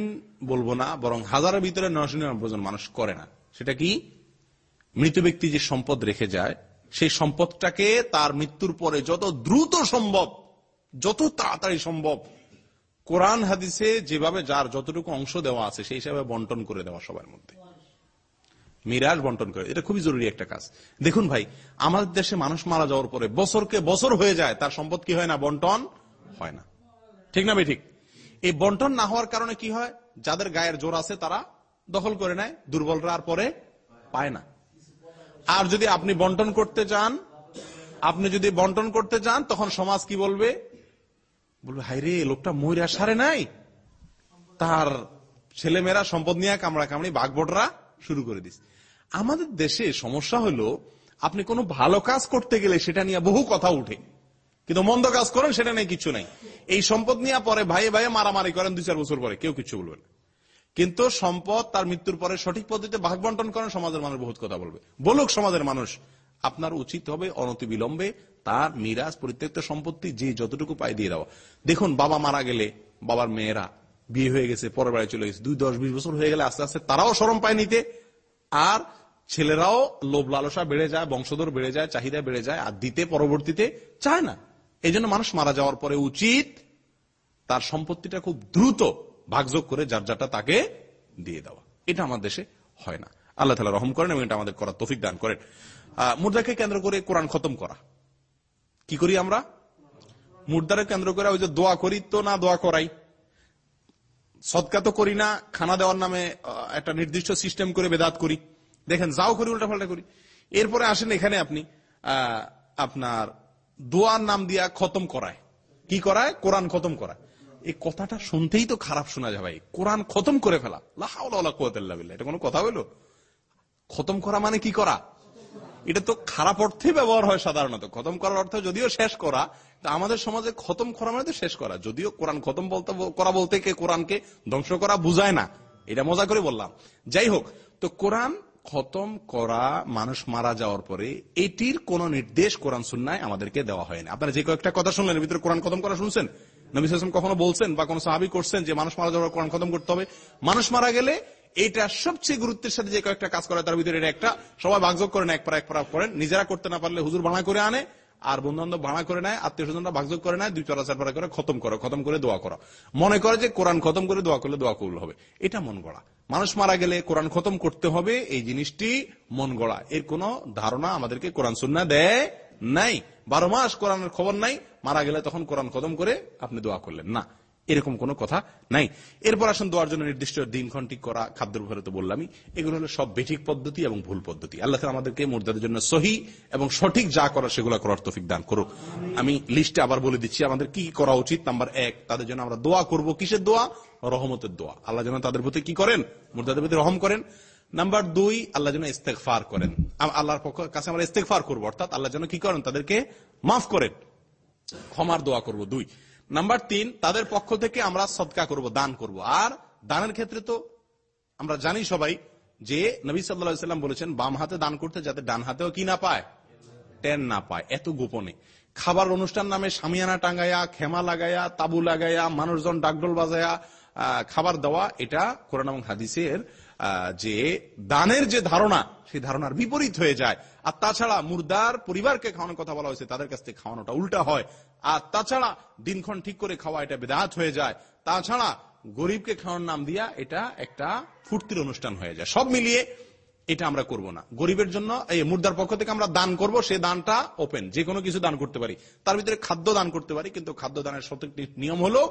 বলব না, বরং হাজারের ভিতরে নয়শো নিরানব্বই জন মানুষ করে না। সেটা কি? মৃত ব্যক্তি যে সম্পদ রেখে যায়, সেই সম্পদটাকে তার মৃত্যুর পরে যত দ্রুত সম্ভব, যত তাড়াতাড়ি সম্ভব কোরআন হাদিসে যেভাবে যার যতটুকু অংশ দেওয়া আছে, সেই হিসাবে বন্টন করে দেওয়া সবার মধ্যে। মিরাজ বন্টন করে। এটা খুবই জরুরি একটা কাজ। দেখুন ভাই, আমাদের দেশে মানুষ মারা যাওয়ার পরে বছরকে বছর হয়ে যায়, তার সম্পদ কি হয় না? বন্টন হয় না। ঠিক না ভাই? ঠিক। এই বন্টন না হওয়ার কারণে কি হয়? যাদের গায়ের জোর আছে, তারা দখল করে নেয়, দুর্বলরা আর পরে পায় না। আর যদি আপনি বন্টন করতে চান, আপনি যদি বন্টন করতে চান, তখন সমাজ কি বলবে? বলবে হাই রে লোকটা ময়রা সারে নাই? তার ছেলেমেয়েরা সম্পদ নিয়ে কামড়া কামড়ি বাঘবটরা শুরু করে দিস। আমাদের দেশে সমস্যা হলো, আপনি কোনো ভালো কাজ করতে গেলে সেটা নিয়ে বহু কথা উঠে। কিন্তু মন্দ কাজ করেন, সেটা নিয়ে কিছু নাই। এই সম্পদ নিয়ে পরে ভাইয়ে ভাইয়ে মারামারি করেন দুই চার বছর পরে, কেউ কিছু বলবে না। কিন্তু সম্পদ তার মৃত্যুর পরে সঠিক পদ্ধতিতে ভাগ বন্টন করেন, সমাজের মানুষ বহুত কথা বলবে। বলুক সমাজের মানুষ আপনার উচিত হবে অনতি বিলম্বে তার মিরাজ, পরিত্যক্ত সম্পত্তি যে যতটুকু পায় দিয়ে দেওয়া। দেখুন, বাবা মারা গেলে বাবার মেয়েরা বিয়ে হয়ে গেছে, পরের বাড়ি চলে গেছে। দুই, দশ, বিশ বছর হয়ে গেলে আস্তে আস্তে তারাও সরম পায় নিতে। আর ছেলেরাও লোভ লালসা বেড়ে যায়, বংশধর বেড়ে যায়, চাহিদা বেড়ে যায়, আর দিতে, পরবর্তীতে চায় না। এই মানুষ মারা যাওয়ার পরে উচিত তার সম্পত্তিটা খুব দ্রুত ভাগযোগ করে যার যারটা তাকে দিয়ে দেওয়া। এটা আমার দেশে হয় না। আল্লাহ তালা রহম করেন এবং এটা আমাদের করার তফিক দান করেন। মুদ্রাকে কেন্দ্র করে কোরআন খতম করা। কি করি আমরা? মুদ্রাকে কেন্দ্র করে ওই যে দোয়া করি তো না দোয়া করাই। সৎকা তো করি না, খানা দেওয়ার নামে একটা নির্দিষ্ট সিস্টেম করে বেদাত করি। দেখেন, যাও করি উল্টা পাল্টা করি। এরপরে আসেন এখানে আপনি আপনার দোয়ার নাম দিয়া খতম করায়। কি করায়? কোরআন খতম করায়। এই কথাটা শুনতেই তো খারাপ শোনা যায় ভাই। কোরআন খতম করে ফেলা। এটা কোনো কথা হইল? খতম করা মানে কি করা? এটা তো খারাপ অর্থে ব্যবহার হয় সাধারণত। খতম করার অর্থ যদিও শেষ করা, তা আমাদের সমাজে খতম করা মানে তো শেষ করা। যদিও কোরআন খতম বলতে, করা বলতে কে কোরআনকে ধ্বংস করা বুঝায় না। এটা মজা করে বললাম। যাই হোক, তো কোরআন খতম করা মানুষ মারা যাওয়ার পরে এটির কোন নির্দেশ কোরআন সুন্নায় আমাদেরকে দেওয়া হয়নি। আপনারা যে কয়েকটা কথা শুনলেন ভিতরে কোরআন খতম করা শুনছেন? নবী কখনো বলছেন বা কোন সাহাবি করছেন যে, মানুষ মারা যাওয়ার কোরআন খতম করতে হবে? মানুষ মারা গেলে এটা সবচেয়ে গুরুত্বের সাথে যে কয়েকটা কাজ করে, তার ভিতরে একটা, সবাই ভাগযোগ করেন এক পারা এক পারা করেন নিজেরা করতে না পারলে হুজুর ভাড়া করে আনে, আর বন্ধু বান্ধব ভাড়া করে নেয়, আত্মীয় স্বজনরা ভাগযোগ করে নেয়, দুই চলা চার পারা করে খতম করো, খতম করে দোয়া করো। মনে করে যে কোরআন খতম করে দোয়া করলে দোয়া কবুল হবে। এটা মন গড়া। মানুষ মারা গেলে কোরআন খতম করতে হবে, এই জিনিসটি মন গড়া। এর কোন ধারণা আমাদেরকে কোরআন সুন্না দেয় নাই। বারো মাস কোরআনের খবর নাই, মারা গেলে তখন কোরআন খতম করে আপনি দোয়া করলেন। না এরকম কোনো কথা নাই। এরপর আসেন দোয়ার জন্য নির্দিষ্ট দিনক্ষণ ঠিক করা, খাদ্যের উপরে তো বললামই। এগুলো হলো সব বেঠিক পদ্ধতি এবং ভুল পদ্ধতি। আল্লাহ আমাদেরকে মুর্দাদের জন্য সহি এবং সঠিক যা করা সেগুলো করার তফিক দান করুক। আমি লিস্টে আবার বলে দিচ্ছি, আমাদের কি করা উচিত? নাম্বার এক, তাদের জন্য আমরা দোয়া করব। কিসের দোয়া? রহমতের দোয়া। আল্লাহ যেন তাদের প্রতি কি করেন? মুর্দাদের প্রতি রহম করেন। নাম্বার দুই, আল্লাহ যেন ইস্তেকফার করেন। আল্লাহর পক্ষ কাছে আমরা ইস্তেকফার করব, অর্থাৎ আল্লাহ যেন কি করেন? তাদেরকে মাফ করেন। ক্ষমার দোয়া করব। দুই নাম্বার তিন, তাদের পক্ষ থেকে আমরা সৎকা করব, দান করব। আর দানের ক্ষেত্রে তো আমরা জানি সবাই যে নবী সাল্লাম বলেছেন, বাম হাতে দান করতে যাতে ডান হাতেও কি না পায়? টেন না পায়। এত গোপনে। খাবার অনুষ্ঠান নামে সামিয়ানা টাঙ্গাইয়া খেমা লাগাইয়া তাবু লাগাইয়া মানুষজন ডাকডোল বাজায়া খাবার দেওয়া, এটা কোরআন এবং হাদিসের যে দানের যে ধারণা, সেই ধারণার বিপরীত হয়ে যায়। আর তাছাড়া মুর্দার পরিবারকে খাওয়ানোর কথা বলা হয়েছে, তাদের কাছ থেকে খাওয়ানোটা উল্টা হয়। আর তাছাড়া দিনক্ষণ ঠিক করে খাওয়া এটা বেদাত হয়ে যায়। তাছাড়া গরিবকে খাওয়ার নাম দিয়া এটা একটা ফুর্তির অনুষ্ঠান হয়ে যায়। সব মিলিয়ে এটা আমরা করব না। গরিবের জন্য এই মুর্দার পক্ষ থেকে আমরা দান করব, সে দানটা ওপেন যে কোনো কিছু দান করতে পারি। তার ভিতরে খাদ্য দান করতে পারি, কিন্তু খাদ্য দানের সঠিক নিয়ম হলো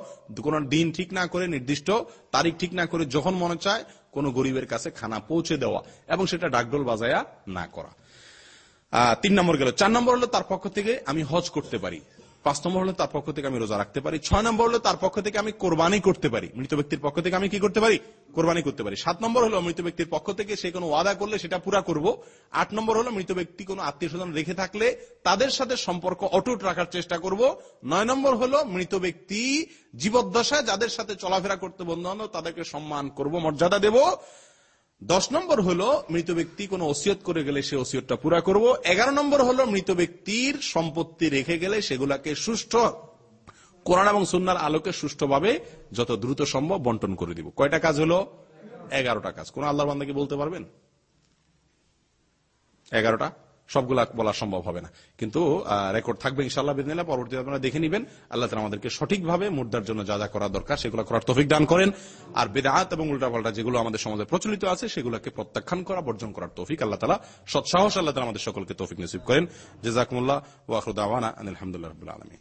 কোন দিন ঠিক না করে, নির্দিষ্ট তারিখ ঠিক না করে যখন মনে চায় কোন গরিবের কাছে খানা পৌঁছে দেওয়া এবং সেটা ডাকডোল বাজায়া না করা। তিন নম্বর গেল। চার নম্বর হলো তার পক্ষ থেকে আমি হজ করতে পারি। পাঁচ নম্বর হলো তার পক্ষ থেকে আমি রোজা রাখতে পারি। ছয় নম্বর হলো তার পক্ষ থেকে আমি কোরবানি করতে পারি। মৃত ব্যক্তির পক্ষ থেকে আমি কি করতে পারি? কোরবানি করতে পারি। সাত নম্বর হলো মৃত ব্যক্তির পক্ষ থেকে সে কোনো ওয়াদা করলে সেটা পুরা করব। আট নম্বর হলো মৃত ব্যক্তি কোনো আত্মীয় স্বজন রেখে থাকলে তাদের সাথে সম্পর্ক অটুট রাখার চেষ্টা করব। নয় নম্বর হলো মৃত ব্যক্তি জীবদ্দশায় যাদের সাথে চলাফেরা করতে বন্ধু তাদেরকে সম্মান করব, মর্যাদা দেব। দশ নম্বর হলো, মৃত ব্যক্তি কোনো ওসিয়ত করে গেলে সে ওসিয়তটা পুরা করব। এগারো নম্বর হলো, মৃত ব্যক্তির সম্পত্তি রেখে গেলে সেগুলাকে সুষ্ঠ কোরআন এবং সুন্নার আলোকে সুষ্ঠুভাবে যত দ্রুত সম্ভব বন্টন করে দিব। কয়টা কাজ হলো? এগারোটা কাজ। কোন আল্লাহর বান্দাকে বলতে পারবেন? এগারোটা? সবগুলা বলা সম্ভব হবে না। কিন্তু রেকর্ড থাকবে ইনশাল্লাহ বিদিনা পরবর্তী আপনারা দেখে নেবেন। আল্লাহ তালা আমাদেরকে সঠিকভাবে মুদ্রার জন্য যা যা করা দরকার সেগুলো করার তফিক দান করেন। আর বেদাহাত এবং উল্টাপাল্টা যেগুলো আমাদের সমাজে প্রচলিত আছে সেগুলোকে প্রত্যাখ্যান করা, বর্জন করার তৌফিক আল্লাহ তালা সৎসাহস আল্লাহ তালা আমাদের সকলকে তৌফিক নসিব করেন। জেজাকুমুল্লাহ ওয়াহুদ্দাওয়ানা রবুল্লা আলমী